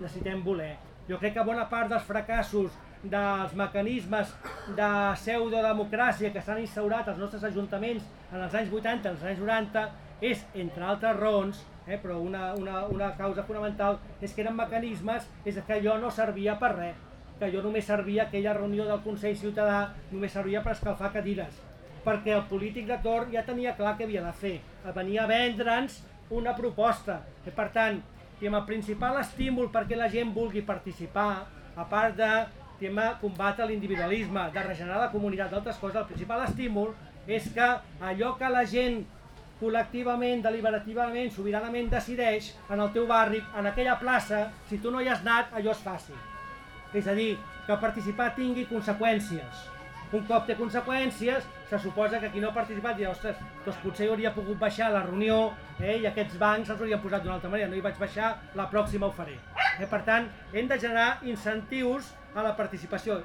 necessitem voler. Jo crec que bona part dels fracassos dels mecanismes de pseudodemocràcia que s'han instaurat als nostres ajuntaments en els anys 80, en els anys 90, és, entre altres raons, eh, però una, una, una causa fonamental és que eren mecanismes és que allò no servia per res, que allò només servia, aquella reunió del Consell Ciutadà només servia per escalfar cadires, perquè el polític de torn ja tenia clar què havia de fer, venia a vendre'ns una proposta. I per tant, el principal estímul perquè la gent vulgui participar, a part de combatre l'individualisme, de regenerar la comunitat, d'altres coses, el principal estímul és que allò que la gent col·lectivament, deliberativament, sobiranament decideix en el teu barri, en aquella plaça, si tu no hi has anat, allò és fàcil. És a dir, que participar tingui conseqüències. Un cop té conseqüències, se suposa que qui no ha participat dirà, ostres, doncs potser hauria pogut baixar a la reunió eh, i aquests bancs els haurien posat d'una altra manera, no hi vaig baixar, la pròxima ho faré. Eh, per tant, hem de generar incentius a la participació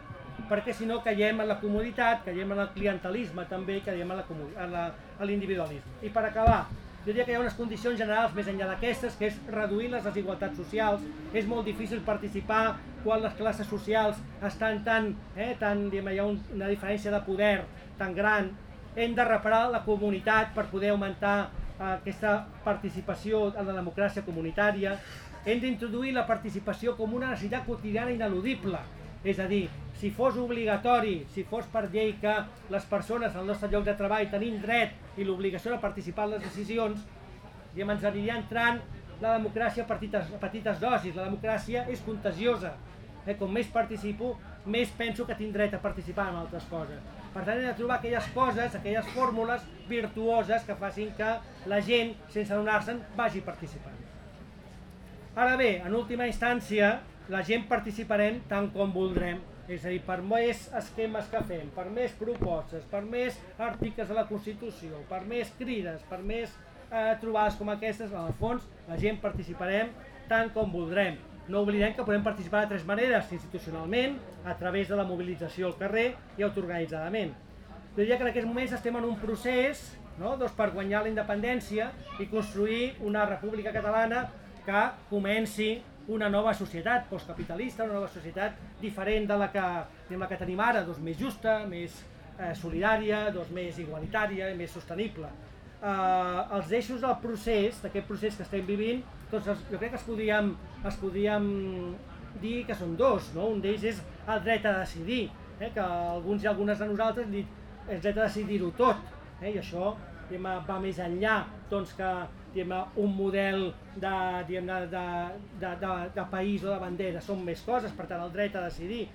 perquè si no caiem en la comoditat, caiem en el clientelisme també, caiem en l'individualisme. I per acabar, jo diria que hi ha unes condicions generals més enllà d'aquestes, que és reduir les desigualtats socials. És molt difícil participar quan les classes socials estan tan, eh, tan diguem, hi ha un, una diferència de poder tan gran. Hem de reparar la comunitat per poder augmentar eh, aquesta participació en la democràcia comunitària. Hem d'introduir la participació com una necessitat quotidiana ineludible. És a dir, si fos obligatori, si fos per llei que les persones al nostre lloc de treball tenim dret i l'obligació de participar en les decisions, diguem, ens aniria entrant la democràcia a petites, a petites dosis. La democràcia és contagiosa. Eh, com més participo, més penso que tinc dret a participar en altres coses. Per tant, hem de trobar aquelles coses, aquelles fórmules virtuoses que facin que la gent, sense adonar-se'n, vagi participant. Ara bé, en última instància, la gent participarem tant com voldrem és a dir, per més esquemes que fem, per més propostes, per més articles de la Constitució, per més crides, per més eh, trobades com aquestes, en el fons la gent participarem tant com voldrem. No oblidem que podem participar de tres maneres, institucionalment, a través de la mobilització al carrer i autoorganitzadament. Jo diria que en aquests moments estem en un procés no? doncs per guanyar la independència i construir una república catalana que comenci una nova societat postcapitalista, una nova societat diferent de la que, de la que tenim ara, doncs més justa, més eh, solidària, doncs més igualitària i més sostenible. Eh, els eixos del procés, d'aquest procés que estem vivint, doncs jo crec que es podríem, es podríem dir que són dos, no? un d'ells és el dret a decidir, eh? que alguns i algunes de nosaltres hem dit el dret a decidir-ho tot, eh? i això va més enllà doncs, que un model de, de, de, de, de, de país o de bandera, són més coses, per tant el dret a decidir.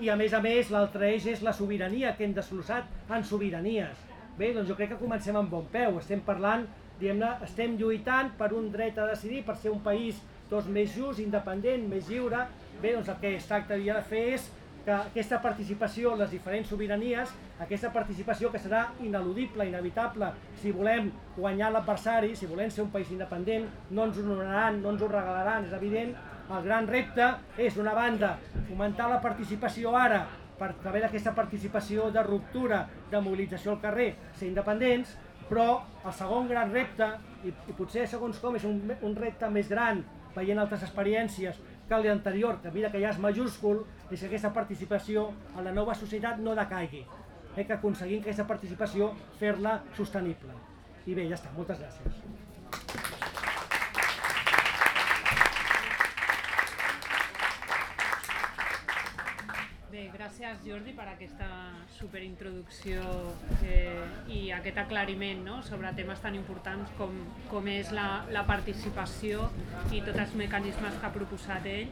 I a més a més l'altre eix és la sobirania que hem desglossat en sobiranies. Bé, doncs jo crec que comencem amb bon peu, estem parlant, diguem-ne, estem lluitant per un dret a decidir, per ser un país doncs, més just, independent, més lliure. Bé, doncs el que es tractaria de fer és que aquesta participació les diferents sobiranies, aquesta participació que serà ineludible, inevitable, si volem guanyar l'adversari, si volem ser un país independent, no ens ho donaran, no ens ho regalaran, és evident. El gran repte és, d'una banda, fomentar la participació ara, per través d'aquesta participació de ruptura, de mobilització al carrer, ser independents, però el segon gran repte, i, i potser segons com és un, un repte més gran, veient altres experiències, que l'anterior, que mira que ja és majúscul, és que aquesta participació a la nova societat no decaigui, eh, que aconseguim aquesta participació fer-la sostenible. I bé, ja està, moltes gràcies. Gràcies Jordi per aquesta superintroducció eh, i aquest aclariment no? sobre temes tan importants com, com és la, la participació i tots els mecanismes que ha proposat ell.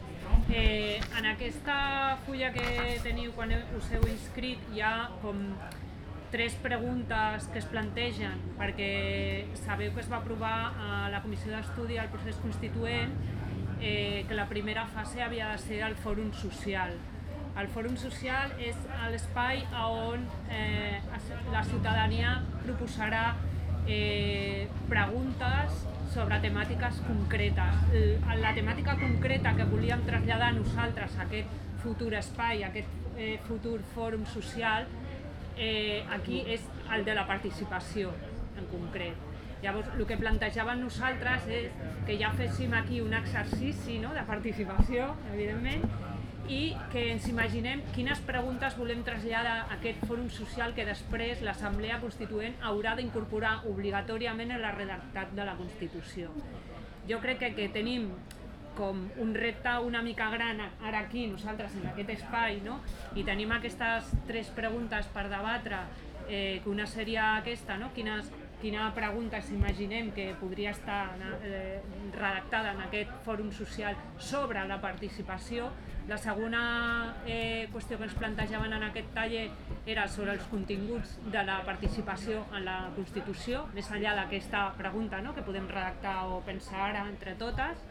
Eh, en aquesta fulla que teniu quan us heu inscrit hi ha com tres preguntes que es plantegen perquè sabeu que es va aprovar a la Comissió d'Estudi al procés constituent eh, que la primera fase havia de ser el fòrum social el Fòrum Social és l'espai on eh, la ciutadania proposarà eh, preguntes sobre temàtiques concretes. La temàtica concreta que volíem traslladar nosaltres a aquest futur espai, a aquest eh, futur fòrum social, eh, aquí és el de la participació en concret. Llavors, el que plantejàvem nosaltres és que ja féssim aquí un exercici no, de participació, evidentment, i que ens imaginem quines preguntes volem traslladar a aquest fòrum social que després l'Assemblea Constituent haurà d'incorporar obligatòriament en la redactat de la Constitució. Jo crec que, que tenim com un repte una mica gran ara aquí, nosaltres en aquest espai, no? i tenim aquestes tres preguntes per debatre, eh, que una seria aquesta, no? quines, quina pregunta s'imaginem que podria estar eh, redactada en aquest fòrum social sobre la participació. La segona eh, qüestió que ens plantejaven en aquest taller era sobre els continguts de la participació en la Constitució, més enllà d'aquesta pregunta no? que podem redactar o pensar ara entre totes.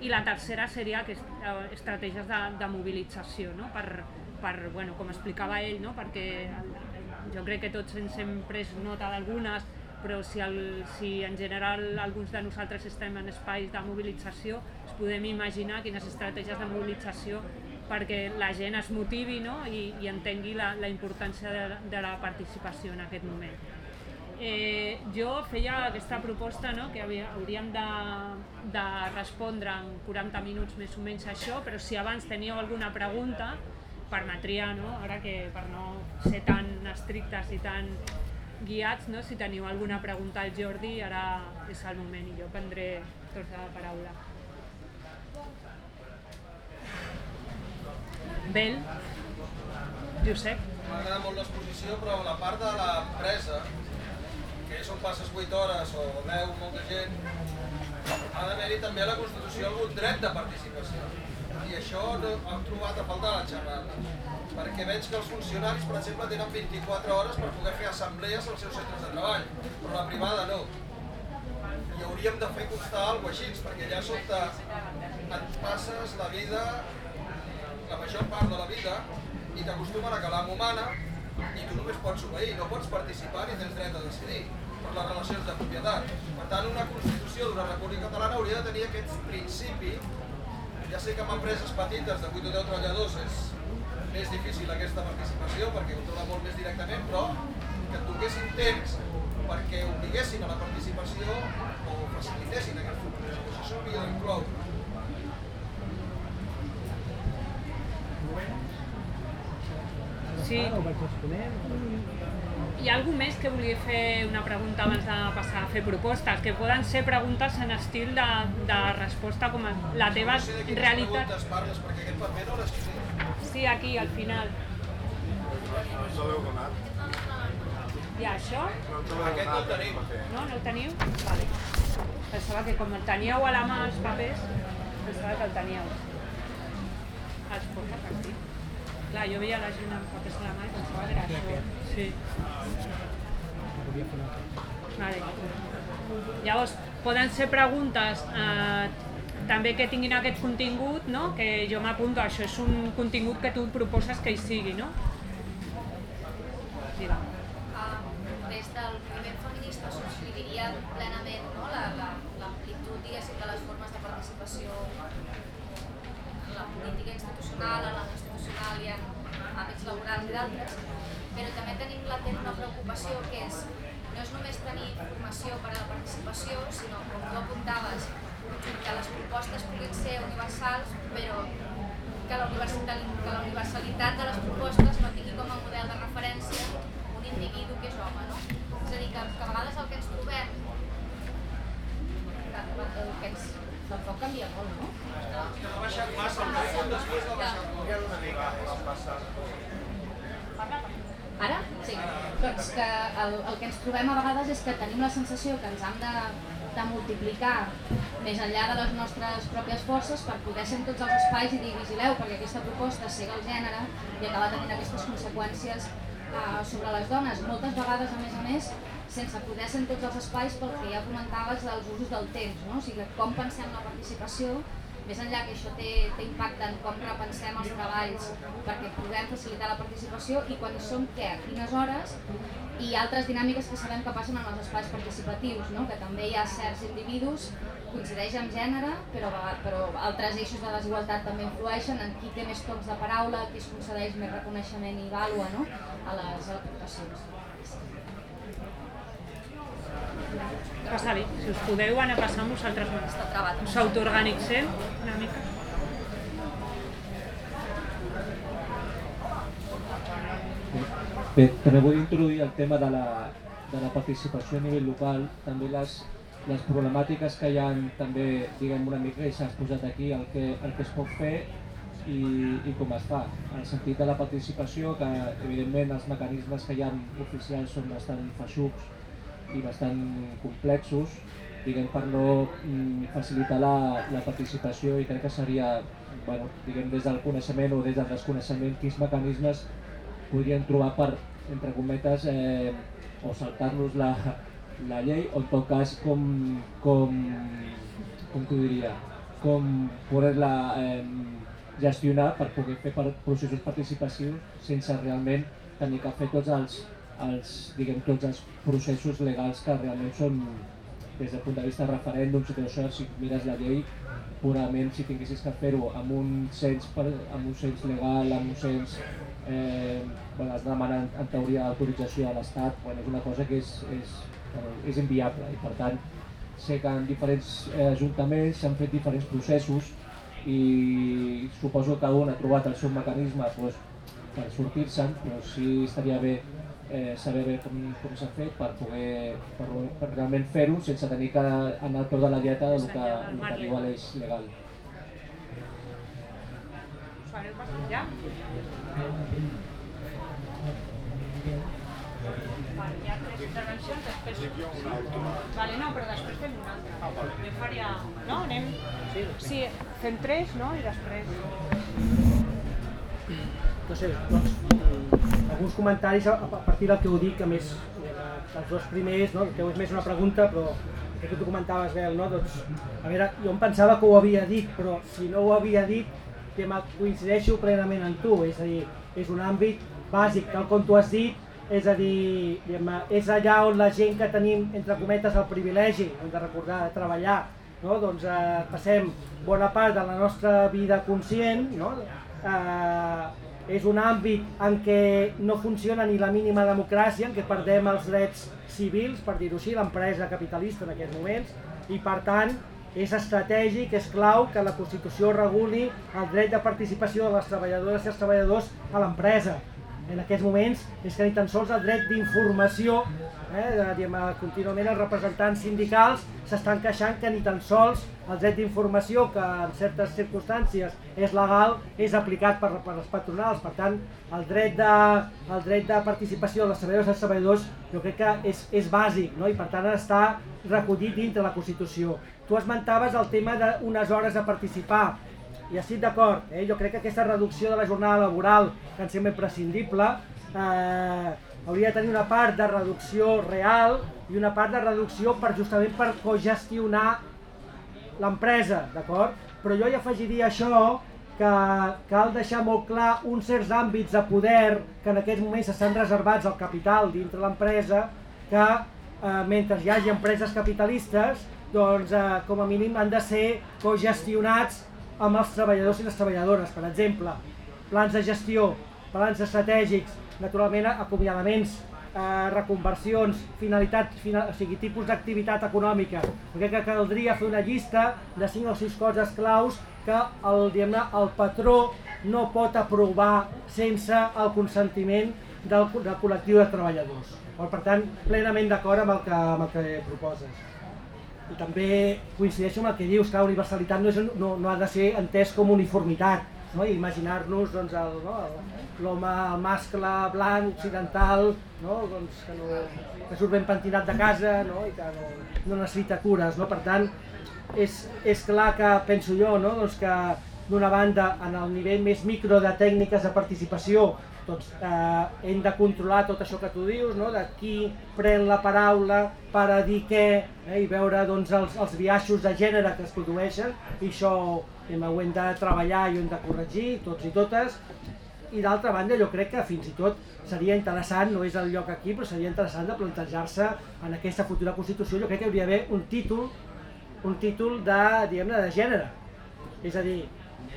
I la tercera seria que, eh, estratègies de, de mobilització, no? per, per, bueno, com explicava ell, no? perquè jo crec que tots ens hem pres nota d'algunes, però si, el, si en general alguns de nosaltres estem en espais de mobilització, es podem imaginar quines estratègies de mobilització perquè la gent es motivi no? I, i entengui la, la importància de, de la participació en aquest moment. Eh, jo feia aquesta proposta no? que hauríem de, de respondre en 40 minuts més o menys això, però si abans teníeu alguna pregunta, permetria, no? ara que per no ser tan estrictes i tan guiats, no? si teniu alguna pregunta al Jordi, ara és el moment i jo prendré tota la paraula. Bel, Josep. M'agrada molt l'exposició, però la part de l'empresa, que és on passes 8 hores o 10, molta gent, ha d'haver-hi també a la Constitució algun dret de participació. I això no, hem trobat a faltar la xerrada perquè veig que els funcionaris, per exemple, tenen 24 hores per poder fer assemblees als seus centres de treball, però la privada no. I hauríem de fer constar alguna cosa així, perquè allà sota et passes la vida, la major part de la vida, i t'acostumen a que l'amo humana i tu només pots obeir, no pots participar ni tens dret a decidir per les relacions de propietat. Per tant, una Constitució d'una República Catalana hauria de tenir aquest principi, ja sé que en empreses petites de 8 o 10 treballadors és més difícil aquesta participació perquè controla molt més directament, però que et donessin temps perquè obliguessin a la participació o facilitessin aquest. Doncs això hauria d'incloure. Sí. Hi ha algú més que vulgui fer una pregunta abans de passar a fer propostes? Que poden ser preguntes en estil de, de resposta com a la teva no sé de realitat... preguntes parles, perquè aquest paper no Sí, aquí, al final. No l'heu donat? I això? No l'heu Aquest no el tenim. No? No el teniu? Vale. Pensava que com el teníeu a la mà els papers, pensava que el teníeu. Els posa per aquí. Clar, jo veia la gent amb papers a la mà i pensava que era això. Sí. Vale. Llavors, poden ser preguntes eh, també que tinguin aquest contingut, no? que jo m'apunto, això és un contingut que tu proposes que hi sigui, no? Digue'm. Uh, des del moviment feminista subscriviria plenament no? l'amplitud la, diguéssim, de les formes de participació en la política institucional, en la no institucional i en àmbits laborals i d'altres, però també tenim latent una preocupació que és no és només tenir formació per a la participació, sinó, com tu apuntaves, que les propostes puguin ser universals, però que la, que la universalitat de les propostes no tingui com a model de referència un individu que és home. No? És a dir, que, que a vegades el que ens trobem, que, el que ens, tampoc canvia molt, no? Que ha baixat massa el preu, després l'ha baixat molt. Ara? Sí. Doncs que el, el que ens trobem a vegades és que tenim la sensació que ens hem de, de multiplicar més enllà de les nostres pròpies forces per poder ser en tots els espais i dir vigileu perquè aquesta proposta cega el gènere i acaba tenint aquestes conseqüències uh, sobre les dones. Moltes vegades, a més a més, sense poder ser en tots els espais pel que ja comentaves dels usos del temps, no? o sigui, com pensem la participació més enllà que això té, té impacte en com repensem els treballs perquè puguem facilitar la participació i quan som què, quines hores i altres dinàmiques que sabem que passen en els espais participatius, no? que també hi ha certs individus, coincideix amb gènere, però, però altres eixos de desigualtat també influeixen en qui té més tocs de paraula, qui es concedeix més reconeixement i vàlua no? a les aportacions. passar-hi. Si us podeu anar passant, vosaltres us autoorganitzem una mica. Bé, també vull introduir el tema de la, de la participació a nivell local, també les, les problemàtiques que hi ha també, diguem una mica, i s'ha exposat aquí, el que, el que es pot fer i, i com es fa. En el sentit de la participació, que evidentment els mecanismes que hi ha oficials són bastant feixucs, i bastant complexos, diguem, per no mm, facilitar la, la participació i crec que seria, bueno, diguem, des del coneixement o des del desconeixement, quins mecanismes podrien trobar per, entre cometes, eh, o saltar-nos la, la llei, o en tot cas com, com, com t'ho diria, com poder-la eh, gestionar per poder fer processos participatius sense realment tenir que fer tots els, els, diguem, tots els processos legals que realment són des del punt de vista de referèndums i tot això, si mires la llei, purament si tinguessis que fer-ho amb un per, amb un cens legal, amb un cens eh, bueno, es demana en, teoria d'autorització de l'Estat, bueno, és una cosa que és, és, bueno, és inviable i per tant sé que en diferents eh, ajuntaments s'han fet diferents processos i suposo que un ha trobat el seu mecanisme doncs, per sortir-se'n, però sí estaria bé eh, saber bé com, com s'ha fet per poder per, per realment fer-ho sense tenir que anar tot de la dieta del que, el que diu l'eix legal. Ja? Vale, hi ha tres intervencions, després... Vale, no, però després fem una altra. Jo faria... No, anem... Sí, fem tres, no? I després... No sé, doncs, alguns comentaris a, a partir del que dit, que a més eh, els dos primers, no? que és més una pregunta, però que tu comentaves, Bel, no? doncs, a veure, jo em pensava que ho havia dit, però si no ho havia dit, que coincideixo plenament amb tu, és a dir, és un àmbit bàsic, tal com tu has dit, és a dir, és allà on la gent que tenim, entre cometes, el privilegi, hem de recordar, de treballar, no? doncs eh, passem bona part de la nostra vida conscient, no? eh, és un àmbit en què no funciona ni la mínima democràcia, en què perdem els drets civils, per dir-ho així, l'empresa capitalista en aquests moments, i per tant és estratègic, és clau que la Constitució reguli el dret de participació de les treballadores i els treballadors a l'empresa. En aquests moments és que ni tan sols el dret d'informació, eh, diguem, contínuament els representants sindicals s'estan queixant que ni tan sols el dret d'informació, que en certes circumstàncies és legal, és aplicat per, per les patronals. Per tant, el dret de, el dret de participació dels treballadors i treballadors jo crec que és, és bàsic no? i per tant està recollit dintre la Constitució. Tu esmentaves el tema d'unes hores de participar i estic d'acord, eh? jo crec que aquesta reducció de la jornada laboral, que ens sembla imprescindible, eh, hauria de tenir una part de reducció real i una part de reducció per justament per cogestionar l'empresa, d'acord? Però jo hi afegiria això que cal deixar molt clar uns certs àmbits de poder que en aquests moments estan reservats al capital dintre l'empresa que eh, mentre hi hagi empreses capitalistes doncs eh, com a mínim han de ser cogestionats amb els treballadors i les treballadores, per exemple, plans de gestió, plans estratègics, naturalment acomiadaments, eh, reconversions, finalitat, final, o sigui, tipus d'activitat econòmica. Perquè que caldria fer una llista de 5 o 6 coses claus que el, el patró no pot aprovar sense el consentiment del, del col·lectiu de treballadors. Per tant, plenament d'acord amb, el que, amb el que proposes i també coincideixo amb el que dius, que la universalitat no, és, no, no ha de ser entès com uniformitat, no? imaginar-nos doncs, no? l'home, el mascle blanc, occidental, no? Doncs, que, no, que surt ben pentinat de casa no? i que no, no necessita cures. No? Per tant, és, és clar que penso jo no? doncs que d'una banda en el nivell més micro de tècniques de participació doncs, eh, hem de controlar tot això que tu dius, no? de qui pren la paraula per a dir què eh? i veure doncs, els, els viatges de gènere que es produeixen i això hem, ho hem de treballar i ho hem de corregir tots i totes i d'altra banda jo crec que fins i tot seria interessant, no és el lloc aquí, però seria interessant de plantejar-se en aquesta futura Constitució, jo crec que hauria d'haver un títol un títol de, diguem de gènere. És a dir,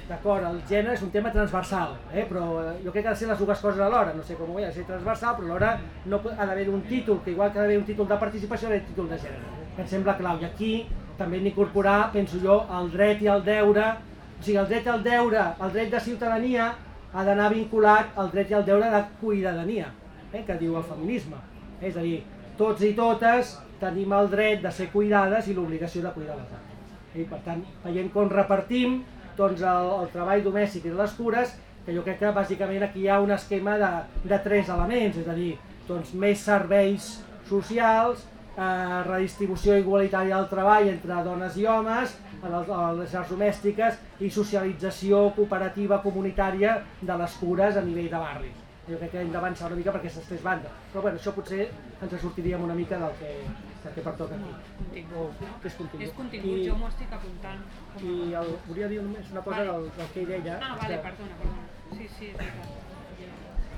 D'acord, el gènere és un tema transversal, eh? però eh, jo crec que ha de ser les dues coses alhora, no sé com ho vull, ha de ser transversal, però alhora no ha d'haver un títol, que igual que ha d'haver un títol de participació, ha d'haver un títol de gènere, que em sembla clau. I aquí també hem d'incorporar, penso jo, el dret i el deure, o sigui, el dret i el deure, el dret de ciutadania ha d'anar vinculat al dret i al deure de cuidadania. eh, que diu el feminisme. És a dir, tots i totes tenim el dret de ser cuidades i l'obligació de cuidar les altres. I per tant, veient com repartim doncs, el, el treball domèstic i les cures, que jo crec que bàsicament aquí hi ha un esquema de, de tres elements, és a dir, doncs, més serveis socials, eh, redistribució igualitària del treball entre dones i homes, a les, a les llars domèstiques i socialització cooperativa comunitària de les cures a nivell de barris. Jo crec que hem d'avançar una mica per aquestes tres bandes. Però bueno, això potser ens sortiríem una mica del que, del que pertoca aquí. Contingut. O, que és contingut. És contingut, I, jo m'ho estic apuntant. I el, volia dir només una cosa Vale. del, del que ell deia. Ah, vale, que, perdona, perdona. Sí, sí, és veritat.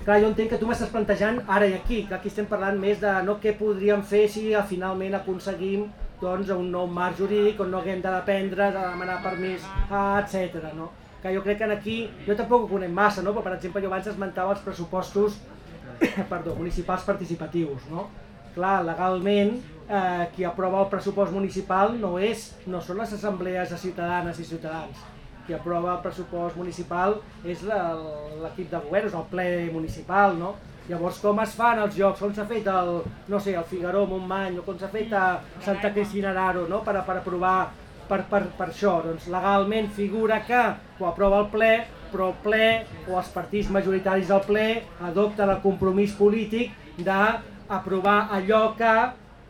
Clar, jo entenc que tu m'estàs plantejant ara i aquí, que aquí estem parlant més de no què podríem fer si eh, finalment aconseguim doncs, un nou marc jurídic on no haguem de dependre, de demanar permís, ah, etc. No? Que jo crec que aquí, jo tampoc ho conec massa, no? però per exemple jo abans esmentava els pressupostos perdó, municipals participatius. No? Clar, legalment, eh, qui aprova el pressupost municipal no, és, no són les assemblees de ciutadanes i ciutadans, qui aprova el pressupost municipal és l'equip de govern, és el ple municipal, no? Llavors, com es fan els jocs? Com s'ha fet el, no sé, el Figaró, Montmany, o com s'ha fet a Santa Cristina d'Aro, no? Per, per aprovar per, per, per això? Doncs legalment figura que ho aprova el ple, però el ple o els partits majoritaris del ple adopten el compromís polític d'aprovar allò que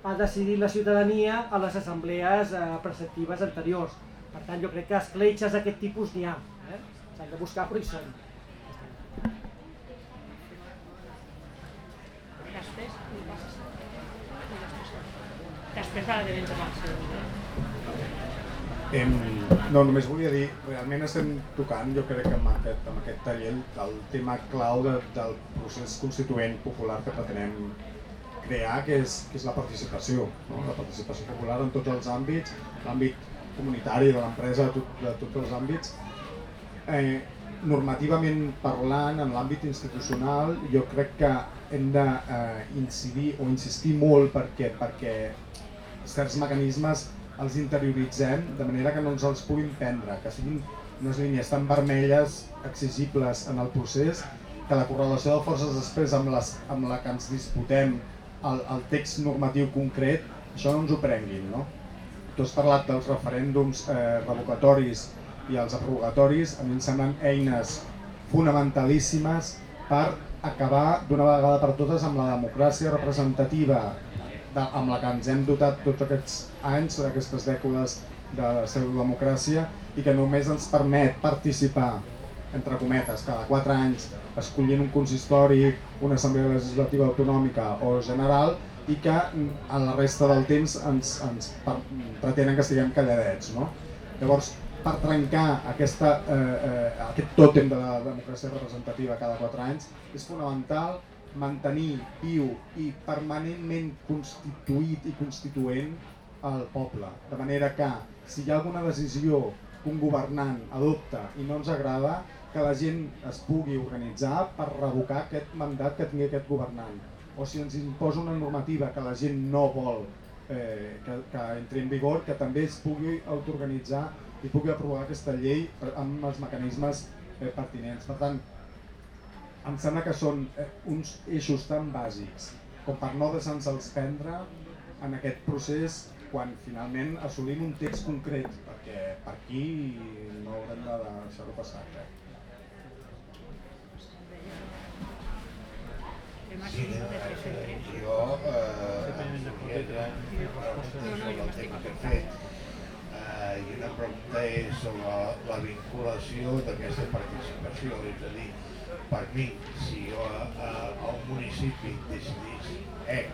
ha decidit la ciutadania a les assemblees eh, preceptives anteriors. Per tant, jo crec que escletxes d'aquest tipus n'hi ha. Eh? S'han de buscar, però hi són. Després, de la. Em, no, només volia dir, realment estem tocant, jo crec que amb aquest, amb aquest taller, el tema clau de, del procés constituent popular que pretenem crear, que és, que és la participació, no? la participació popular en tots els àmbits, l'àmbit comunitari, de l'empresa, de, tot, de tots els àmbits. Eh, normativament parlant, en l'àmbit institucional, jo crec que hem d'incidir eh, o insistir molt perquè, perquè certs mecanismes els interioritzem de manera que no ens els puguin prendre, que siguin unes línies tan vermelles exigibles en el procés que la correlació de forces després amb, les, amb la que ens disputem el, el text normatiu concret, això no ens ho prenguin. No? Tu has parlat dels referèndums eh, revocatoris i els abrogatoris, a mi em semblen eines fonamentalíssimes per acabar d'una vegada per totes amb la democràcia representativa de, amb la que ens hem dotat tots aquests anys, aquestes dècades de pseudodemocràcia i que només ens permet participar, entre cometes, cada quatre anys escollint un consistori, una assemblea legislativa autonòmica o general i que a la resta del temps ens, ens per, pretenen que estiguem calladets. No? Llavors, per trencar aquesta, eh, eh, aquest tòtem de la democràcia representativa cada quatre anys, és fonamental mantenir viu i permanentment constituït i constituent el poble. De manera que, si hi ha alguna decisió que un governant adopta i no ens agrada, que la gent es pugui organitzar per revocar aquest mandat que tingui aquest governant. O si ens imposa una normativa que la gent no vol eh, que, que entri en vigor, que també es pugui autoorganitzar i pugui aprovar aquesta llei amb els mecanismes eh, pertinents. Per tant, em sembla que són eh, uns eixos tan bàsics com per no deixar-nos prendre en aquest procés quan finalment assolim un text concret, perquè per aquí no haurem de deixar-ho passar. Eh? Eh, jo, eh, el eh, i una pregunta és sobre la vinculació d'aquesta participació, és a dir, per mi, si jo a un municipi decidís X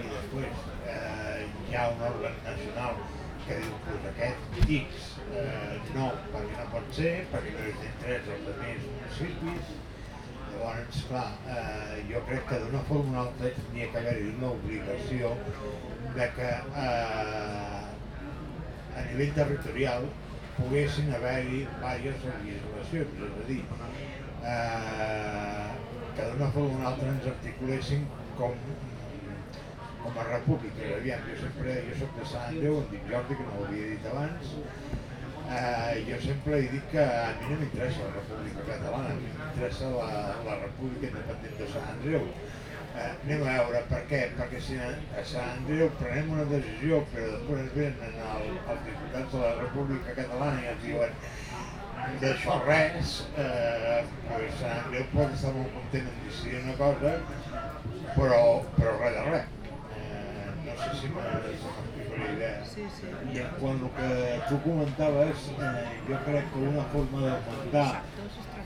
i després eh, hi ha un òrgan nacional que diu pues, aquest X eh, no, perquè no pot ser, perquè no és d'interès dels altres municipis, Llavors, clar, eh, jo crec que d'una forma o una altra tindria que haver-hi una obligació de que eh, a nivell territorial poguessin haver-hi diverses legislacions, és a dir, eh, que d'una forma o una altra ens articulessin com, com a república. Aviam, jo sempre, jo soc de Sant Andreu, em dic Jordi, que no ho havia dit abans, Eh, jo sempre he dit que a mi no m'interessa la República Catalana, m'interessa la, la República Independent de Sant Andreu. Eh, anem a veure, per què? Perquè si a Sant Andreu prenem una decisió però després venen el, els diputats de la República Catalana i ens diuen d'això res, eh, pues Sant Andreu pot estar molt content en decidir una cosa, però, però res de res. Eh, no sé si la idea. Sí, sí. I en quant al que tu comentaves, eh, jo crec que una forma de muntar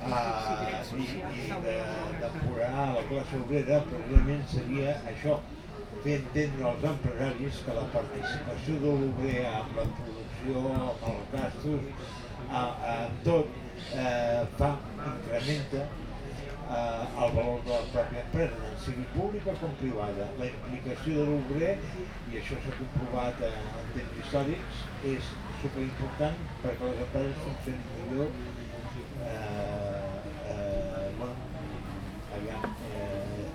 eh, i, i de, d'apurar la classe obrera precisament seria això, fer entendre als empresaris que la participació de l'obrer amb la producció, amb els gastos, amb tot, eh, fa, incrementa eh, el valor de la pròpia empresa, tant sigui pública com privada. La implicació de l'obrer, i això s'ha comprovat eh, en temps històrics, és superimportant perquè les empreses funcionin millor eh, eh, bueno, aviam, eh,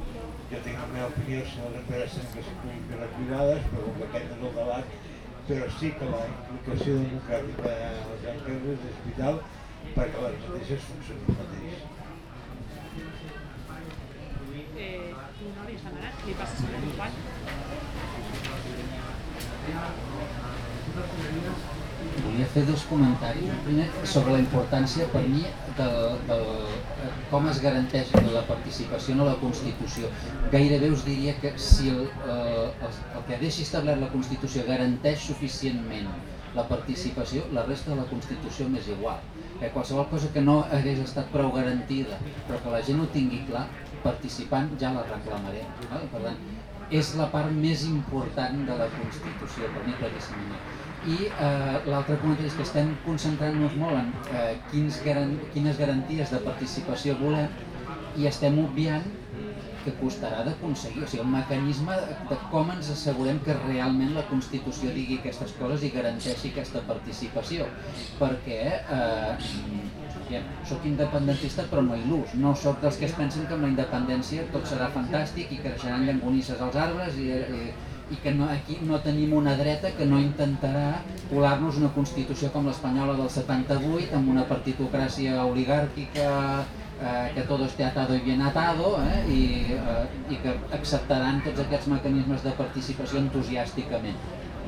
jo tinc la meva opinió si les empreses que s'hi puguin fer privades, però que aquest és el debat, però sí que la implicació democràtica de les empreses és vital perquè les mateixes funcionin el mateix. No havies demanat, li passes a la company. Volia fer dos comentaris. El primer, sobre la importància per mi de, de com es garanteix la participació en la Constitució. Gairebé us diria que si el, eh, el, el que deixi establert la Constitució garanteix suficientment la participació, la resta de la Constitució m'és igual. Eh, qualsevol cosa que no hagués estat prou garantida, però que la gent ho tingui clar, participant ja la reclamarem. Eh? Per tant, és la part més important de la Constitució, per mi claríssimament i eh, l'altre comentari és que estem concentrant-nos molt en eh, quins garan quines garanties de participació volem i estem obviant que costarà d'aconseguir, o sigui, el mecanisme de, com ens assegurem que realment la Constitució digui aquestes coses i garanteixi aquesta participació, perquè eh, soc independentista però no il·lus, no sóc dels que es pensen que amb la independència tot serà fantàstic i creixeran llangonisses als arbres i, i i que no, aquí no tenim una dreta que no intentarà colar-nos una Constitució com l'espanyola del 78 amb una partitocràcia oligàrquica eh, que tot esté atado i bien atado eh, i, eh, i que acceptaran tots aquests mecanismes de participació entusiàsticament.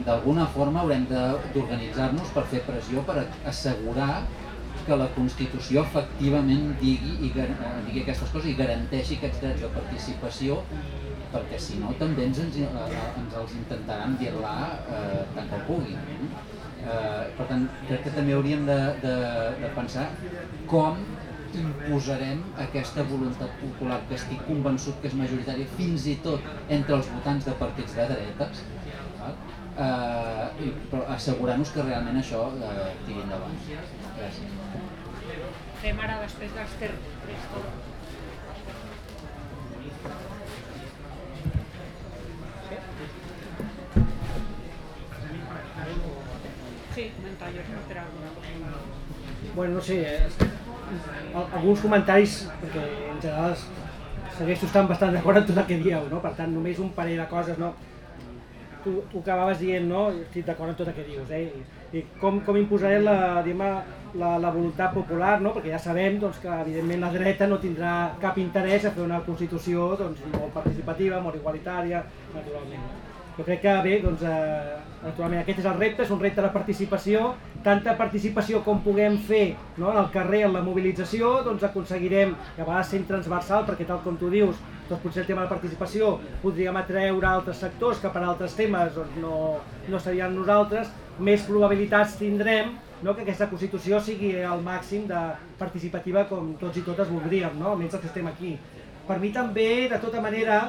D'alguna forma haurem d'organitzar-nos per fer pressió per assegurar que la Constitució efectivament digui, i, eh, digui aquestes coses i garanteixi aquests drets de participació perquè si no també ens, ens, eh, ens els intentaran birlar eh, tant com puguin. Eh, per tant, crec que també hauríem de, de, de pensar com imposarem aquesta voluntat popular que estic convençut que és majoritària fins i tot entre els votants de partits de dretes eh, i, però assegurant-nos que realment això eh, tiri endavant. Gràcies. Fem ara després dels tres Sí, mentallos no cosa. Bueno, no sé, eh, alguns comentaris, perquè en general segueixo estant bastant d'acord amb tot el que dieu, no? per tant només un parell de coses, no? tu, tu acabaves dient, no? estic d'acord amb tot el que dius, eh? I, i com, com imposarem la, la, la voluntat popular, no? perquè ja sabem doncs, que evidentment la dreta no tindrà cap interès a fer una Constitució doncs, molt participativa, molt igualitària, naturalment. Jo crec que bé, doncs, eh, naturalment aquest és el repte, és un repte de participació, tanta participació com puguem fer no, al carrer, en la mobilització, doncs aconseguirem, que a vegades sent transversal, perquè tal com tu dius, doncs potser el tema de la participació podríem atreure altres sectors que per altres temes doncs, no, no serien nosaltres, més probabilitats tindrem no, que aquesta Constitució sigui al màxim de participativa com tots i totes voldríem, no? almenys els que estem aquí. Per mi també, de tota manera,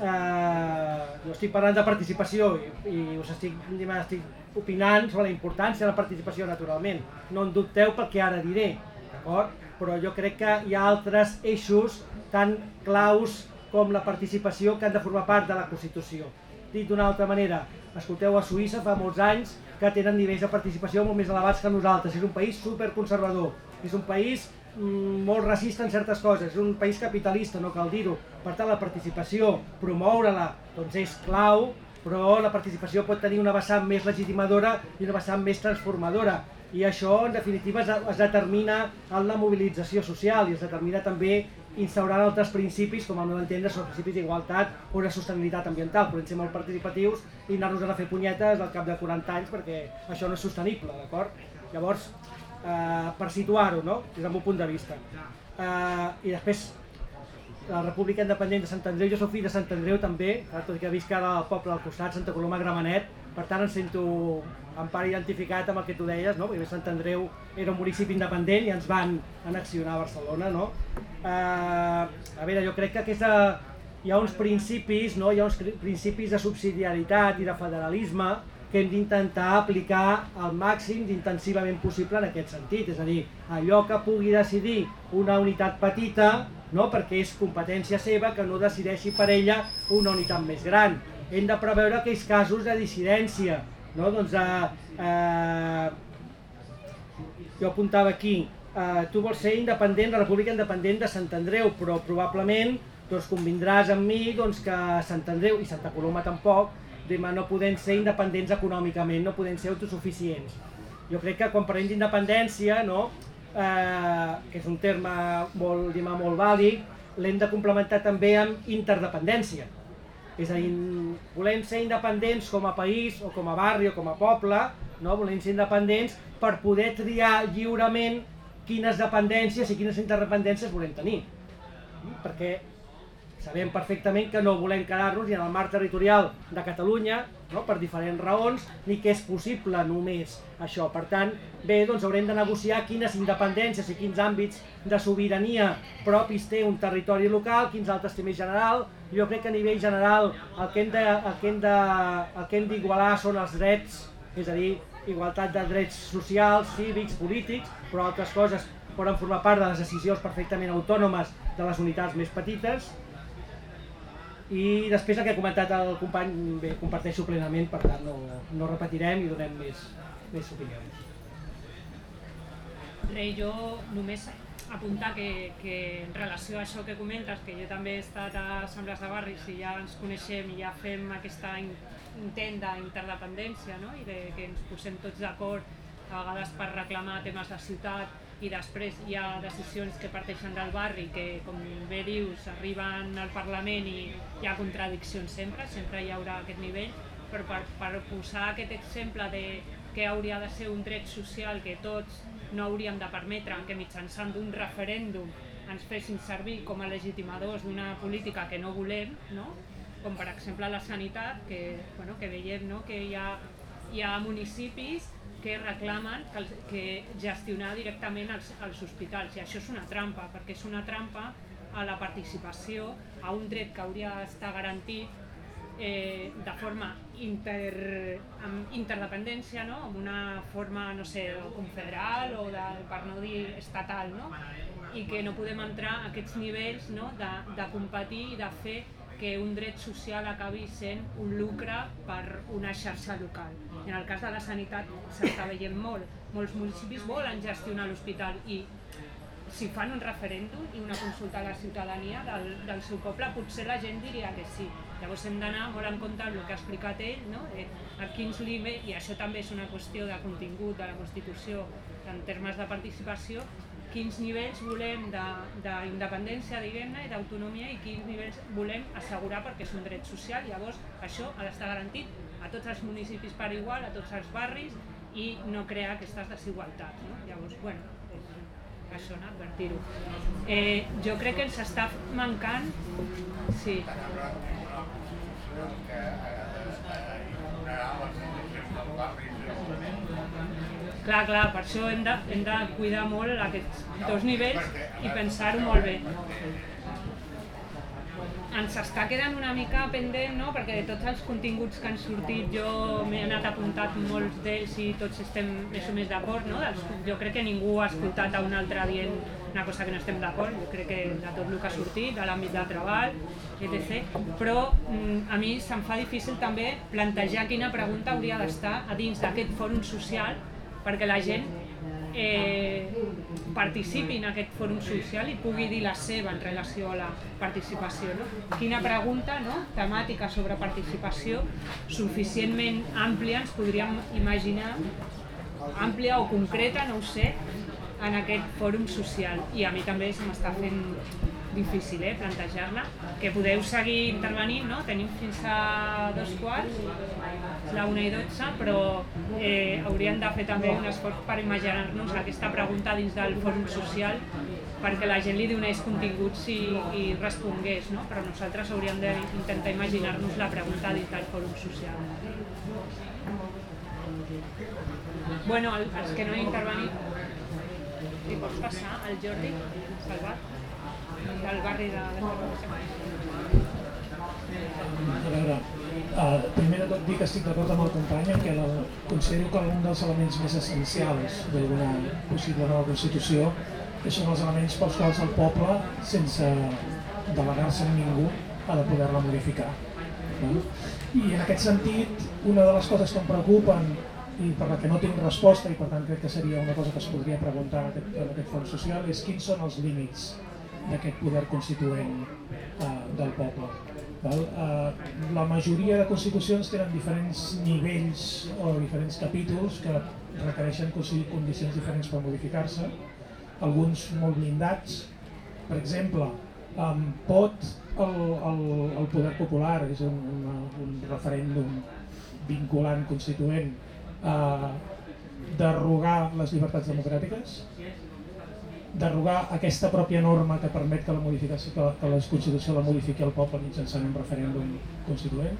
eh, jo estic parlant de participació i, i us estic, estic opinant sobre la importància de la participació naturalment. No en dubteu pel que ara diré, d'acord? Però jo crec que hi ha altres eixos tan claus com la participació que han de formar part de la Constitució. Dit d'una altra manera, escolteu a Suïssa fa molts anys que tenen nivells de participació molt més elevats que nosaltres. És un país superconservador, és un país molt racista en certes coses, és un país capitalista, no cal dir-ho. Per tant, la participació, promoure-la, doncs és clau, però la participació pot tenir una vessant més legitimadora i una vessant més transformadora. I això, en definitiva, es, es determina en la mobilització social i es determina també instaurant altres principis, com al meu entendre són principis d'igualtat o de sostenibilitat ambiental. Podem ser molt participatius i anar-nos a fer punyetes al cap de 40 anys perquè això no és sostenible, d'acord? Llavors, eh, per situar-ho, no? des del meu punt de vista. Eh, I després, la República Independent de Sant Andreu, jo soc fill de Sant Andreu també, tot i que visc ara al poble al costat, Santa Coloma Gramenet, per tant em sento en part identificat amb el que tu deies, no? perquè Sant Andreu era un municipi independent i ens van anaccionar a Barcelona. No? Eh, a veure, jo crec que aquesta, hi ha uns principis, no? hi ha uns principis de subsidiaritat i de federalisme que hem d'intentar aplicar al màxim d'intensivament possible en aquest sentit. És a dir, allò que pugui decidir una unitat petita, no? perquè és competència seva, que no decideixi per ella una unitat més gran hem de preveure aquells casos de dissidència. No? Doncs, eh, eh, jo apuntava aquí, eh, tu vols ser independent, la República Independent de Sant Andreu, però probablement doncs, convindràs amb mi doncs, que Sant Andreu i Santa Coloma tampoc demà no podem ser independents econòmicament, no podem ser autosuficients. Jo crec que quan parlem d'independència, no, eh, que és un terme molt, diguem, molt vàlid, l'hem de complementar també amb interdependència. És a dir, volem ser independents com a país o com a barri o com a poble, no? volem ser independents per poder triar lliurement quines dependències i quines interdependències volem tenir. Perquè sabem perfectament que no volem quedar-nos ni en el marc territorial de Catalunya no? per diferents raons, ni que és possible només això. Per tant, bé, doncs haurem de negociar quines independències i quins àmbits de sobirania propis té un territori local, quins altres té més general. Jo crec que a nivell general el que hem d'igualar són els drets, és a dir, igualtat de drets socials, cívics, polítics, però altres coses poden formar part de les decisions perfectament autònomes de les unitats més petites i després el que ha comentat el company, bé, comparteixo plenament, per tant no, no repetirem i donem més, més opinions. Rei, jo només apuntar que, que en relació a això que comentes, que jo també he estat a Assemblees de Barris i ja ens coneixem i ja fem aquesta intent d'interdependència no? i de que ens posem tots d'acord a vegades per reclamar temes de ciutat i després hi ha decisions que parteixen del barri que, com bé dius, arriben al Parlament i hi ha contradiccions sempre, sempre hi haurà aquest nivell, però per, per posar aquest exemple de que hauria de ser un dret social que tots no hauríem de permetre que mitjançant d'un referèndum ens fessin servir com a legitimadors d'una política que no volem, no? com per exemple la sanitat, que, bueno, que veiem no? que hi ha, hi ha municipis que reclamen que, que gestionar directament els, els hospitals i això és una trampa, perquè és una trampa a la participació, a un dret que hauria d'estar garantit eh, de forma inter, amb interdependència, no? amb una forma, no sé, confederal o de, per no dir estatal, no? i que no podem entrar a aquests nivells no? de, de competir i de fer que un dret social acabi sent un lucre per una xarxa local. En el cas de la sanitat s'està veient molt. Molts municipis volen gestionar l'hospital i si fan un referèndum i una consulta a la ciutadania del, del seu poble, potser la gent diria que sí. Llavors hem d'anar molt en compte amb el que ha explicat ell, no? eh, a quins límits, i això també és una qüestió de contingut de la Constitució en termes de participació, quins nivells volem d'independència, diguem-ne, i d'autonomia i quins nivells volem assegurar perquè és un dret social. Llavors, això ha d'estar garantit a tots els municipis per igual, a tots els barris i no crear aquestes desigualtats. No? Llavors, bueno, això, no? advertir-ho. Eh, jo crec que ens està mancant... Sí. Que ignorar les del barri Clar, clar, per això hem de, hem de cuidar molt aquests dos nivells i pensar-ho molt bé. Ens està quedant una mica pendent, no? perquè de tots els continguts que han sortit jo m'he anat apuntat molts d'ells i tots estem més o més d'acord. No? Jo crec que ningú ha escoltat a un altre dient una cosa que no estem d'acord, jo crec que de tot el que ha sortit, de l'àmbit de treball, etc. Però mm, a mi se'm fa difícil també plantejar quina pregunta hauria d'estar a dins d'aquest fòrum social perquè la gent eh, participi en aquest fòrum social i pugui dir la seva en relació a la participació. No? Quina pregunta no? temàtica sobre participació suficientment àmplia ens podríem imaginar, àmplia o concreta, no ho sé, en aquest fòrum social. I a mi també se m'està fent difícil eh, plantejar-la, que podeu seguir intervenint, no? tenim fins a dos quarts, la 1 i 12, però eh, hauríem de fer també un esforç per imaginar-nos aquesta pregunta dins del fòrum social perquè la gent li donés continguts i, i respongués, no? però nosaltres hauríem d'intentar imaginar-nos la pregunta dins del fòrum social. Bueno, els que no he intervenit, li pots passar al Jordi Salvat? Del barri de, A uh, primer de tot dir que estic d'acord amb el company en la, considero que un dels elements més essencials d'una possible nova Constitució són els elements pels quals el poble, sense delegar-se en ningú, ha de poder-la modificar. No? I en aquest sentit, una de les coses que em preocupen i per la que no tinc resposta i per tant crec que seria una cosa que es podria preguntar en aquest, en aquest fons social és quins són els límits d'aquest poder constituent eh, del poble. Val? Eh, la majoria de constitucions tenen diferents nivells o diferents capítols que requereixen condicions diferents per modificar-se, alguns molt blindats. Per exemple, eh, pot el, el, el poder popular, és un, una, un referèndum vinculant constituent, eh, derogar les llibertats democràtiques? Derogar aquesta pròpia norma que permet que la, modificació, que, que la Constitució la modifiqui el poble mitjançant un referèndum constituent,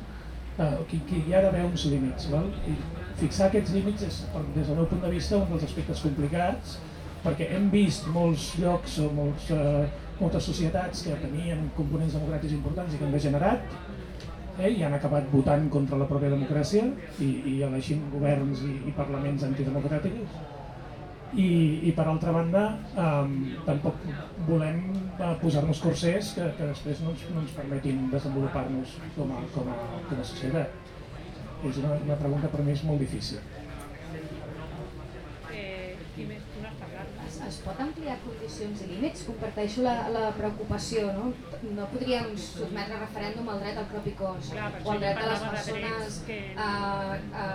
eh, que, hi ha d'haver uns límits. Val? I fixar aquests límits és, des del meu punt de vista, un dels aspectes complicats, perquè hem vist molts llocs o molts, eh, moltes societats que tenien components democràtics importants i que han degenerat, eh, i han acabat votant contra la pròpia democràcia i, i elegint governs i, i parlaments antidemocràtics i, i per altra banda um, tampoc volem uh, posar-nos corsers que, que després no ens, no ens permetin desenvolupar-nos com, a, com, a, com a societat. És una, una pregunta per mi és molt difícil. Eh, es, es pot ampliar condicions i límits? Comparteixo la, la preocupació, no? No podríem sotmetre a referèndum el dret al propi cos Clar, o el dret de les persones que... a, a,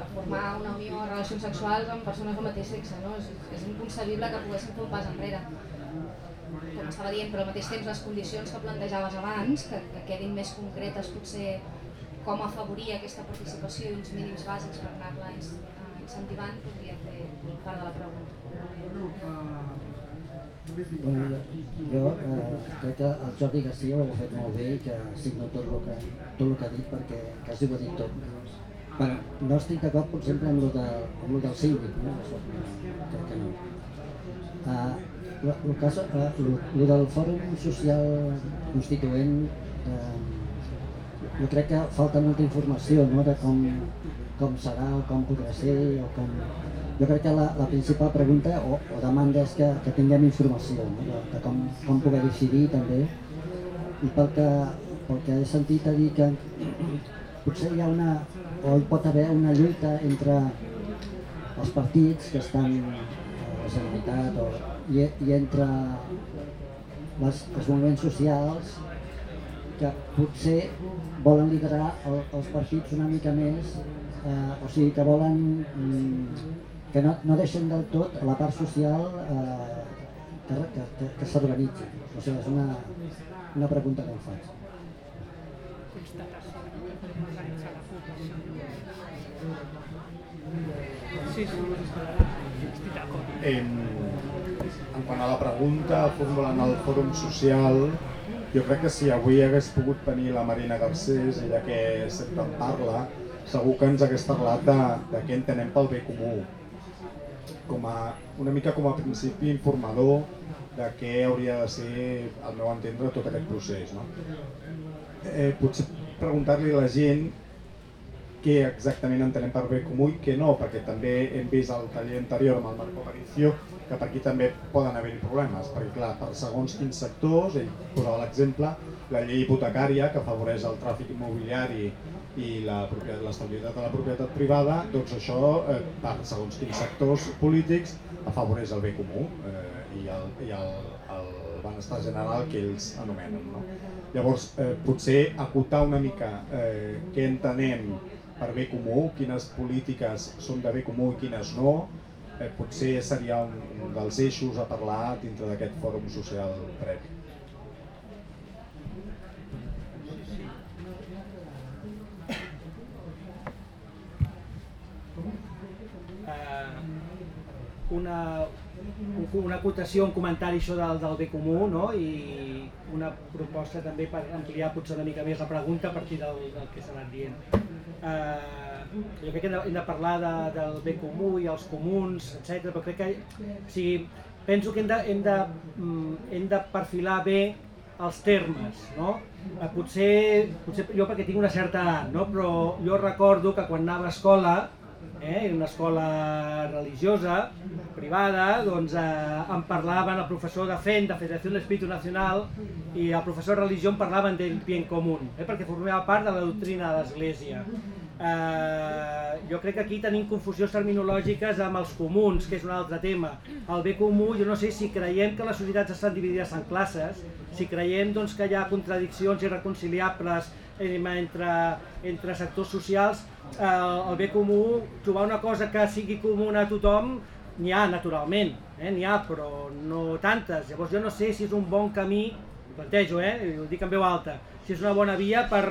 a formar una unió o relacions sexuals amb persones del mateix sexe. No? És, és inconcebible que poguéssim fer un pas enrere. Com estava dient, però al mateix temps les condicions que plantejaves abans, que, que quedin més concretes potser com afavorir aquesta participació i uns mínims bàsics per anar-la incentivant, podria fer part de la pregunta. Jo eh, crec que el Jordi Garcia ho ha fet molt bé i que signo tot el que, tot el que ha dit perquè quasi ho ha dit tot. Bueno, no estic d'acord, per exemple, amb el, de, amb el del síndic, no? Crec que no. Uh, lo, cas, uh, lo del Fòrum Social Constituent, uh, jo crec que falta molta informació no? de com, com serà o com podrà ser o com... Jo crec que la, la principal pregunta o, o demanda és que, que tinguem informació no? de, de com, com poder decidir també i pel que, pel que he sentit a dir que potser hi ha una, o hi pot haver una lluita entre els partits que estan a la Generalitat o, i, i entre les, els moviments socials que potser volen liderar el, els partits una mica més, eh, o sigui que volen mm, que no, no deixen del tot la part social eh, que, que, que, que s'organitzi. O sigui, és una, una pregunta que em faig. Sí, sí, estic d'acord. En, en quant a la pregunta formulant al fòrum social, jo crec que si avui hagués pogut venir la Marina Garcés, ella que sempre en parla, segur que ens hagués parlat de, de què entenem pel bé comú. Com a, una mica com a principi informador de què hauria de ser, al meu entendre, tot aquest procés. No? Eh, potser preguntar-li a la gent què exactament entenem per bé comú i què no, perquè també hem vist al taller anterior amb el Marco Aparicio que per aquí també poden haver-hi problemes, perquè clar, per segons quins sectors, ell posava l'exemple, la llei hipotecària que afavoreix el tràfic immobiliari i l'estabilitat de la propietat privada, doncs això, eh, per segons quins sectors polítics, afavoreix el bé comú eh, i el, i el, el benestar general que ells anomenen. No? Llavors, eh, potser acotar una mica eh, què entenem per bé comú, quines polítiques són de bé comú i quines no, eh, potser seria un, un dels eixos a parlar dintre d'aquest fòrum social previ. Eh, una, una acotació, un comentari això del, del bé comú no? i una proposta també per ampliar potser una mica més la pregunta a partir del, del que s'ha anat dient. Eh, jo crec que hem de, hem de parlar de, del bé comú i els comuns, etc. però crec que o sigui, penso que hem de, hem de, mm, hem de perfilar bé els termes, no? Eh, potser, potser jo perquè tinc una certa edat, no? però jo recordo que quan anava a escola, eh, una escola religiosa, privada, doncs eh, em parlaven el professor de FEN, de Federació de l'Espíritu Nacional, i el professor de religió em parlaven del bien comú, eh, perquè formava part de la doctrina de l'Església. Eh, jo crec que aquí tenim confusions terminològiques amb els comuns, que és un altre tema. El bé comú, jo no sé si creiem que les societats estan dividides en classes, si creiem doncs, que hi ha contradiccions irreconciliables entre, entre sectors socials, eh, el bé comú, trobar una cosa que sigui comuna a tothom, n'hi ha naturalment, eh? n'hi ha, però no tantes. Llavors jo no sé si és un bon camí, ho plantejo, eh? ho dic en veu alta, si és una bona via per,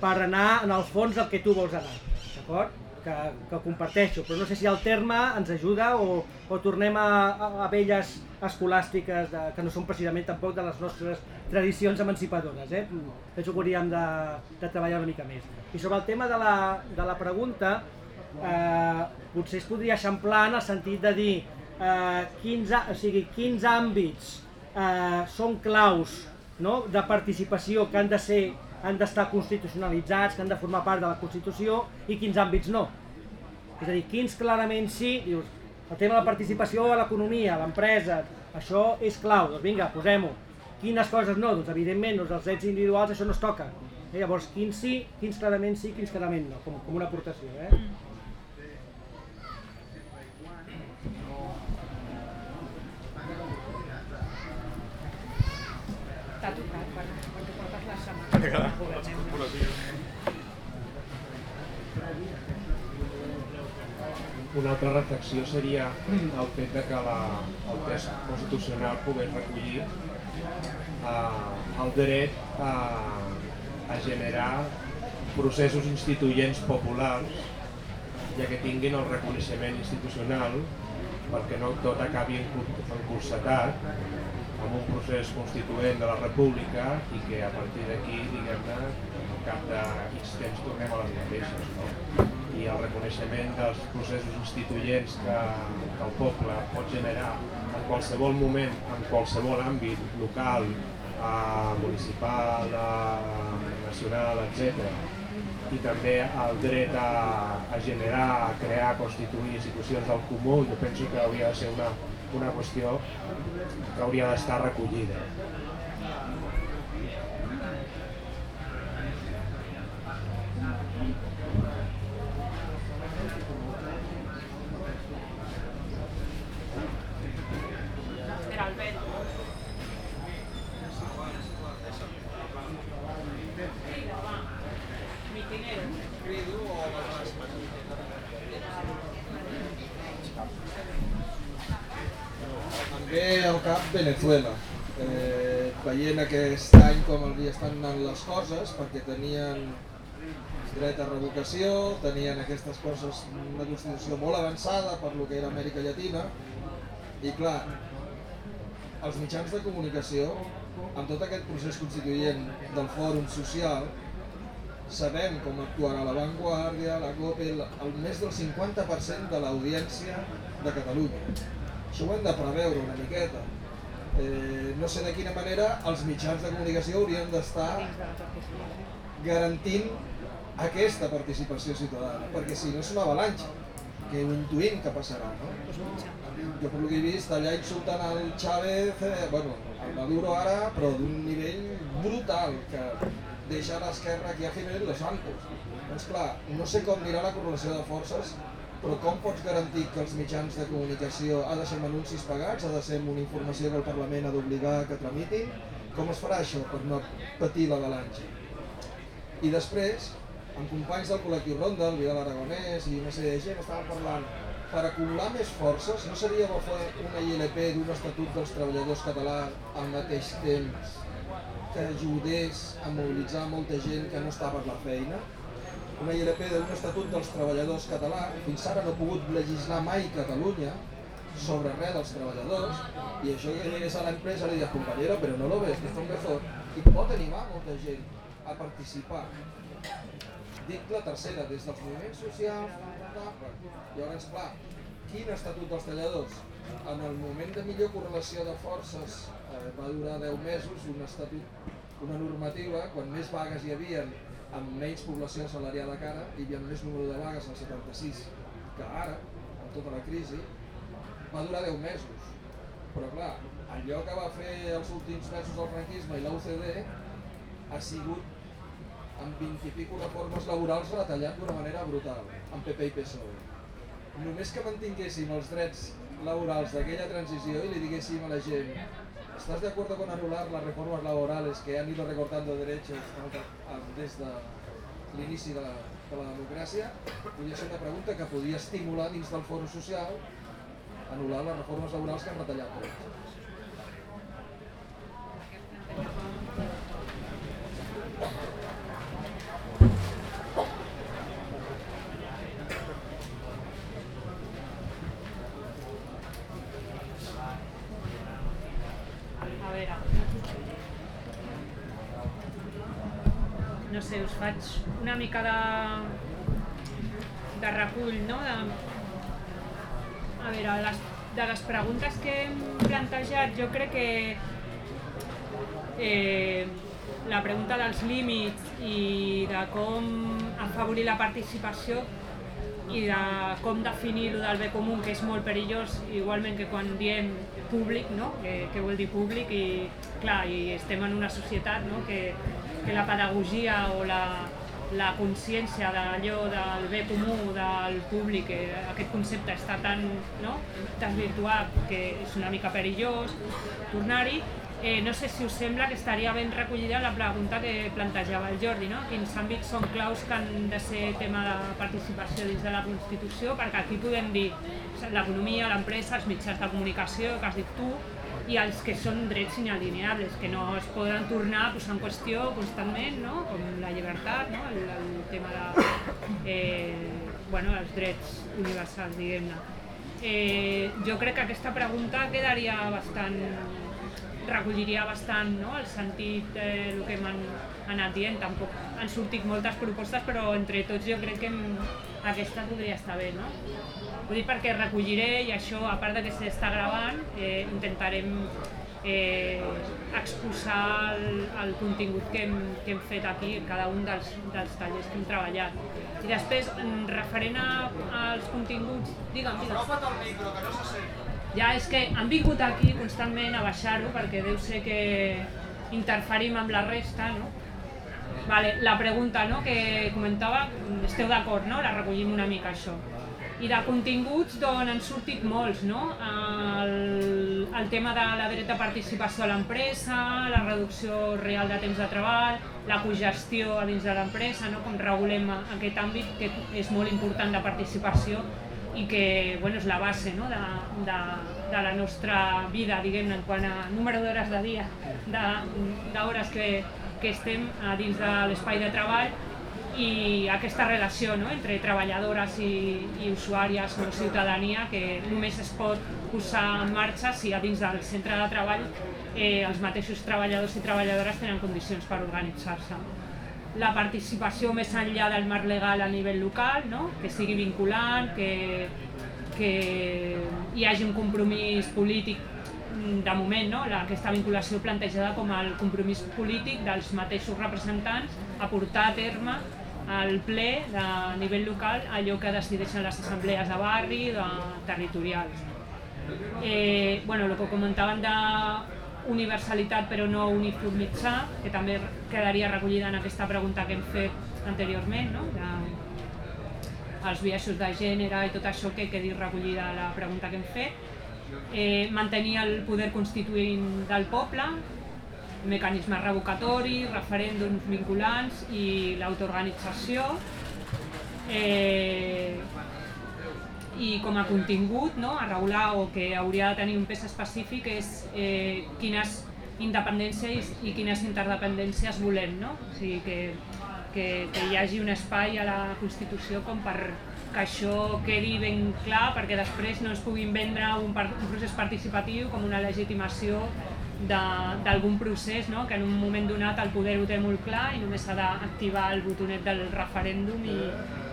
per anar en el fons del que tu vols anar, d'acord? Que, que comparteixo, però no sé si el terme ens ajuda o, o tornem a, a, a velles escolàstiques de, que no són precisament tampoc de les nostres tradicions emancipadores. Eh? Penso que hauríem de, de treballar una mica més. I sobre el tema de la, de la pregunta, eh, potser es podria eixamplar en el sentit de dir eh, quins, o sigui, quins àmbits eh, són claus no? de participació que han de ser han d'estar constitucionalitzats, que han de formar part de la Constitució i quins àmbits no. És a dir, quins clarament sí, dius, el tema de la participació a l'economia, a l'empresa, això és clau, doncs vinga, posem-ho. Quines coses no? Doncs evidentment, doncs els drets individuals això no es toca. Eh, llavors, quins sí, quins clarament sí, quins clarament no, com, com una aportació. Eh? Una altra reflexió seria el fet de que la, el text constitucional pogués recollir eh, el dret a, a generar processos instituents populars ja que tinguin el reconeixement institucional perquè no tot acabi encursetat amb un procés constituent de la república i que a partir d'aquí, diguem-ne, al cap de temps tornem a les mateixes. No? i el reconeixement dels processos instituents que, que el poble pot generar en qualsevol moment, en qualsevol àmbit local, eh, municipal, eh, nacional, etc. I també el dret a, a generar, a crear, a constituir institucions del comú, jo penso que hauria de ser una, una qüestió que hauria d'estar recollida. Ve al cap Venezuela. Eh, veient aquest any com havia estan anant les coses, perquè tenien dret a revocació, tenien aquestes coses, una constitució molt avançada per lo que era Amèrica Llatina, i clar, els mitjans de comunicació, amb tot aquest procés constituent del fòrum social, sabem com actuarà la Vanguardia, la COPE, el més del 50% de l'audiència de Catalunya. Això ho hem de preveure una miqueta. Eh, no sé de quina manera els mitjans de comunicació haurien d'estar garantint aquesta participació ciutadana, perquè si no és una avalanxa, que ho intuïm que passarà. No? Jo per que he vist allà insultant el Chávez, eh, bueno, el Maduro ara, però d'un nivell brutal, que deixa a l'esquerra aquí a Jiménez Los Santos. Doncs clar, no sé com anirà la correlació de forces però com pots garantir que els mitjans de comunicació ha de ser amb anuncis pagats, ha de ser amb una informació que el Parlament ha d'obligar que tramitin? Com es farà això per no patir l'avalanxa? I després, amb companys del col·lectiu Ronda, el Vidal Aragonès i una sèrie de gent estaven parlant per acumular més forces, no seria bo fer una ILP d'un estatut dels treballadors catalans al mateix temps que ajudés a mobilitzar molta gent que no estava per la feina? Una ILP d'un estatut dels treballadors català, fins ara no ha pogut legislar mai Catalunya sobre res dels treballadors, i això que llegués a l'empresa li dius, compañero, però no lo ves, que està mejor, i pot animar molta gent a participar. Dic la tercera, des dels moviments socials, llavors, clar, quin estatut dels treballadors? En el moment de millor correlació de forces eh, va durar 10 mesos un estatut, una normativa, quan més vagues hi havien amb menys població assalariada que ara, hi havia més número de vagues al 76 que ara, amb tota la crisi, va durar 10 mesos. Però clar, allò que va fer els últims mesos del franquisme i l'UCD ha sigut amb 20 i pico reformes laborals retallat d'una manera brutal, amb PP i PSOE. Només que mantinguéssim els drets laborals d'aquella transició i li diguéssim a la gent ¿Estás de acuerdo con anular las reformas laborales que han ido recortando derechos desde el inicio de la, de la democràcia? Podria ser una pregunta que podia estimular dins del foro social anul·lar les reformes laborals que han retallat drets. no sé, us faig una mica de, de recull, no? De, a veure, de les, de les preguntes que hem plantejat, jo crec que eh, la pregunta dels límits i de com afavorir la participació i de com definir-ho del bé comú, que és molt perillós, igualment que quan diem públic, no? que, que vol dir públic, i clar, i estem en una societat no? que, que la pedagogia o la, la consciència d'allò del bé comú, del públic, que aquest concepte està tan no? desvirtuat que és una mica perillós tornar-hi, Eh, no sé si us sembla que estaria ben recollida la pregunta que plantejava el Jordi, no? quins àmbits són claus que han de ser tema de participació dins de la Constitució, perquè aquí podem dir l'economia, l'empresa, els mitjans de comunicació, que has dit tu, i els que són drets inalineables, que no es poden tornar a posar en qüestió constantment, no? com la llibertat, no? el, el tema de eh, bueno, els drets universals, diguem-ne. Eh, jo crec que aquesta pregunta quedaria bastant recolliria bastant no? el sentit eh, que m'han anat dient. Tampoc han sortit moltes propostes, però entre tots jo crec que aquesta podria estar bé. No? Ho dic perquè recolliré i això, a part de que s'està gravant, eh, intentarem eh, exposar el, el contingut que hem, que hem fet aquí, cada un dels, dels tallers que hem treballat. I després, referent a, als continguts... Digue'm, digue'm. Apropa't al micro, que no se sent. Ja, és que han vingut aquí constantment a baixar-ho perquè deu ser que interferim amb la resta, no? Vale, la pregunta no, que comentava, esteu d'acord, no? La recollim una mica, això. I de continguts, doncs, han sortit molts, no? El, el tema de la dreta participació a l'empresa, la reducció real de temps de treball, la cogestió a dins de l'empresa, no? com regulem aquest àmbit que és molt important de participació i que bueno, és la base no? de, de, de la nostra vida, diguem-ne, en quant a número d'hores de dia, d'hores que, que estem a dins de l'espai de treball i aquesta relació no? entre treballadores i, i usuàries o ciutadania que només es pot posar en marxa si a dins del centre de treball eh, els mateixos treballadors i treballadores tenen condicions per organitzar-se la participació més enllà del marc legal a nivell local, no? que sigui vinculant, que, que hi hagi un compromís polític de moment, no? aquesta vinculació plantejada com el compromís polític dels mateixos representants a portar a terme al ple de nivell local allò que decideixen les assemblees de barri, de territorials. Eh, bueno, el que comentaven de universalitat però no uniformitzar, que també quedaria recollida en aquesta pregunta que hem fet anteriorment, no? de, els biaixos de gènere i tot això que quedi recollida la pregunta que hem fet. Eh, mantenir el poder constituint del poble, mecanismes revocatoris, referèndums vinculants i l'autoorganització. Eh, i com a contingut no, a regular o que hauria de tenir un pes específic és eh, quines independències i quines interdependències volem. No? O sigui que que, que hi hagi un espai a la Constitució com per que això quedi ben clar perquè després no es puguin vendre un, un procés participatiu com una legitimació d'algun procés no? que en un moment donat el poder ho té molt clar i només s'ha d'activar el botonet del referèndum i,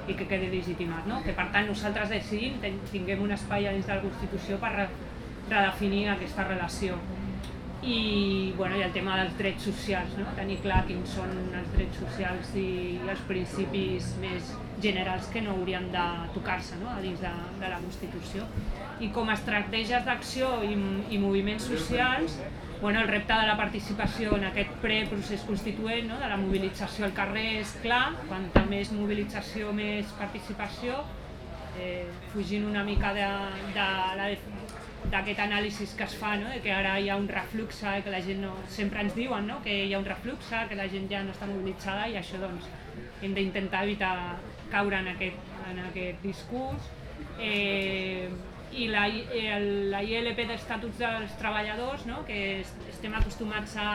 i que quedi legitimat. No? Que per tant nosaltres decidim, tinguem un espai dins de la Constitució per redefinir aquesta relació i, bueno, i el tema dels drets socials, no? tenir clar quins són els drets socials i els principis més generals que no haurien de tocar-se no? a dins de, de la Constitució. I com a estratègies d'acció i, i moviments socials, bueno, el repte de la participació en aquest preprocés constituent, no? de la mobilització al carrer és clar, quanta més mobilització, més participació, eh, fugint una mica de, de la d'aquest anàlisi que es fa, no? que ara hi ha un reflux, eh, que la gent no, sempre ens diuen no? que hi ha un reflux, que la gent ja no està mobilitzada i això doncs, hem d'intentar evitar caure en aquest, en aquest discurs. Eh, I la, el, la ILP d'Estatuts dels Treballadors, no? que estem acostumats a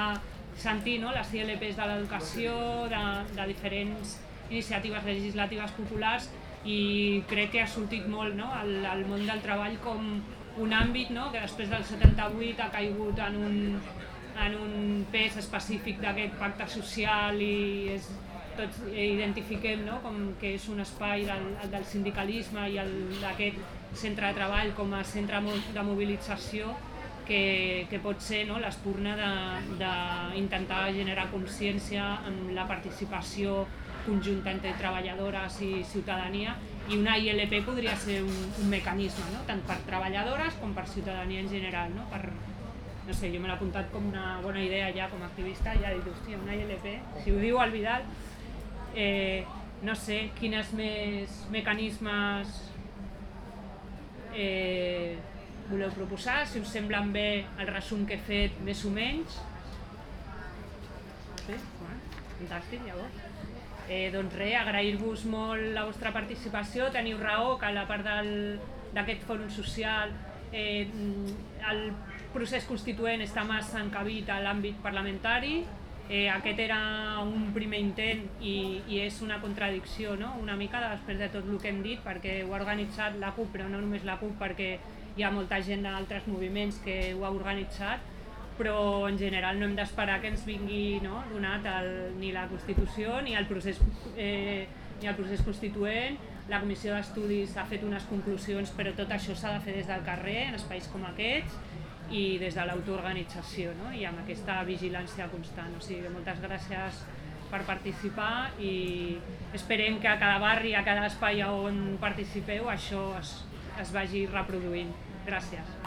sentir no? les ILPs de l'educació, de, de diferents iniciatives legislatives populars i crec que ha sortit molt no? al, al món del treball com un àmbit no? que després del 78 ha caigut en un, en un pes específic d'aquest pacte social i és, tots identifiquem no? com que és un espai del, del sindicalisme i d'aquest centre de treball com a centre de mobilització que, que pot ser no? l'espurna d'intentar generar consciència amb la participació conjunta entre treballadores i ciutadania i una ILP podria ser un, un mecanisme, no? tant per treballadores com per ciutadania en general. No? Per, no sé, jo me l'he apuntat com una bona idea ja com a activista, ja he dit, hòstia, una ILP, si ho diu el Vidal, eh, no sé, quines més mecanismes eh, voleu proposar, si us semblen bé el resum que he fet més o menys. Sí? Bueno, fantàstic, llavors. Eh, doncs res, agrair-vos molt la vostra participació, teniu raó que la part d'aquest fòrum social eh, el procés constituent està massa encabit a l'àmbit parlamentari, eh, aquest era un primer intent i, i és una contradicció no? una mica després de tot el que hem dit perquè ho ha organitzat la CUP però no només la CUP perquè hi ha molta gent d'altres moviments que ho ha organitzat però en general no hem d'esperar que ens vingui no, donat el, ni la Constitució ni el procés, eh, ni el procés constituent. La comissió d'estudis ha fet unes conclusions, però tot això s'ha de fer des del carrer, en espais com aquests, i des de l'autoorganització, no? i amb aquesta vigilància constant. O sigui, moltes gràcies per participar i esperem que a cada barri, a cada espai on participeu, això es, es vagi reproduint. Gràcies.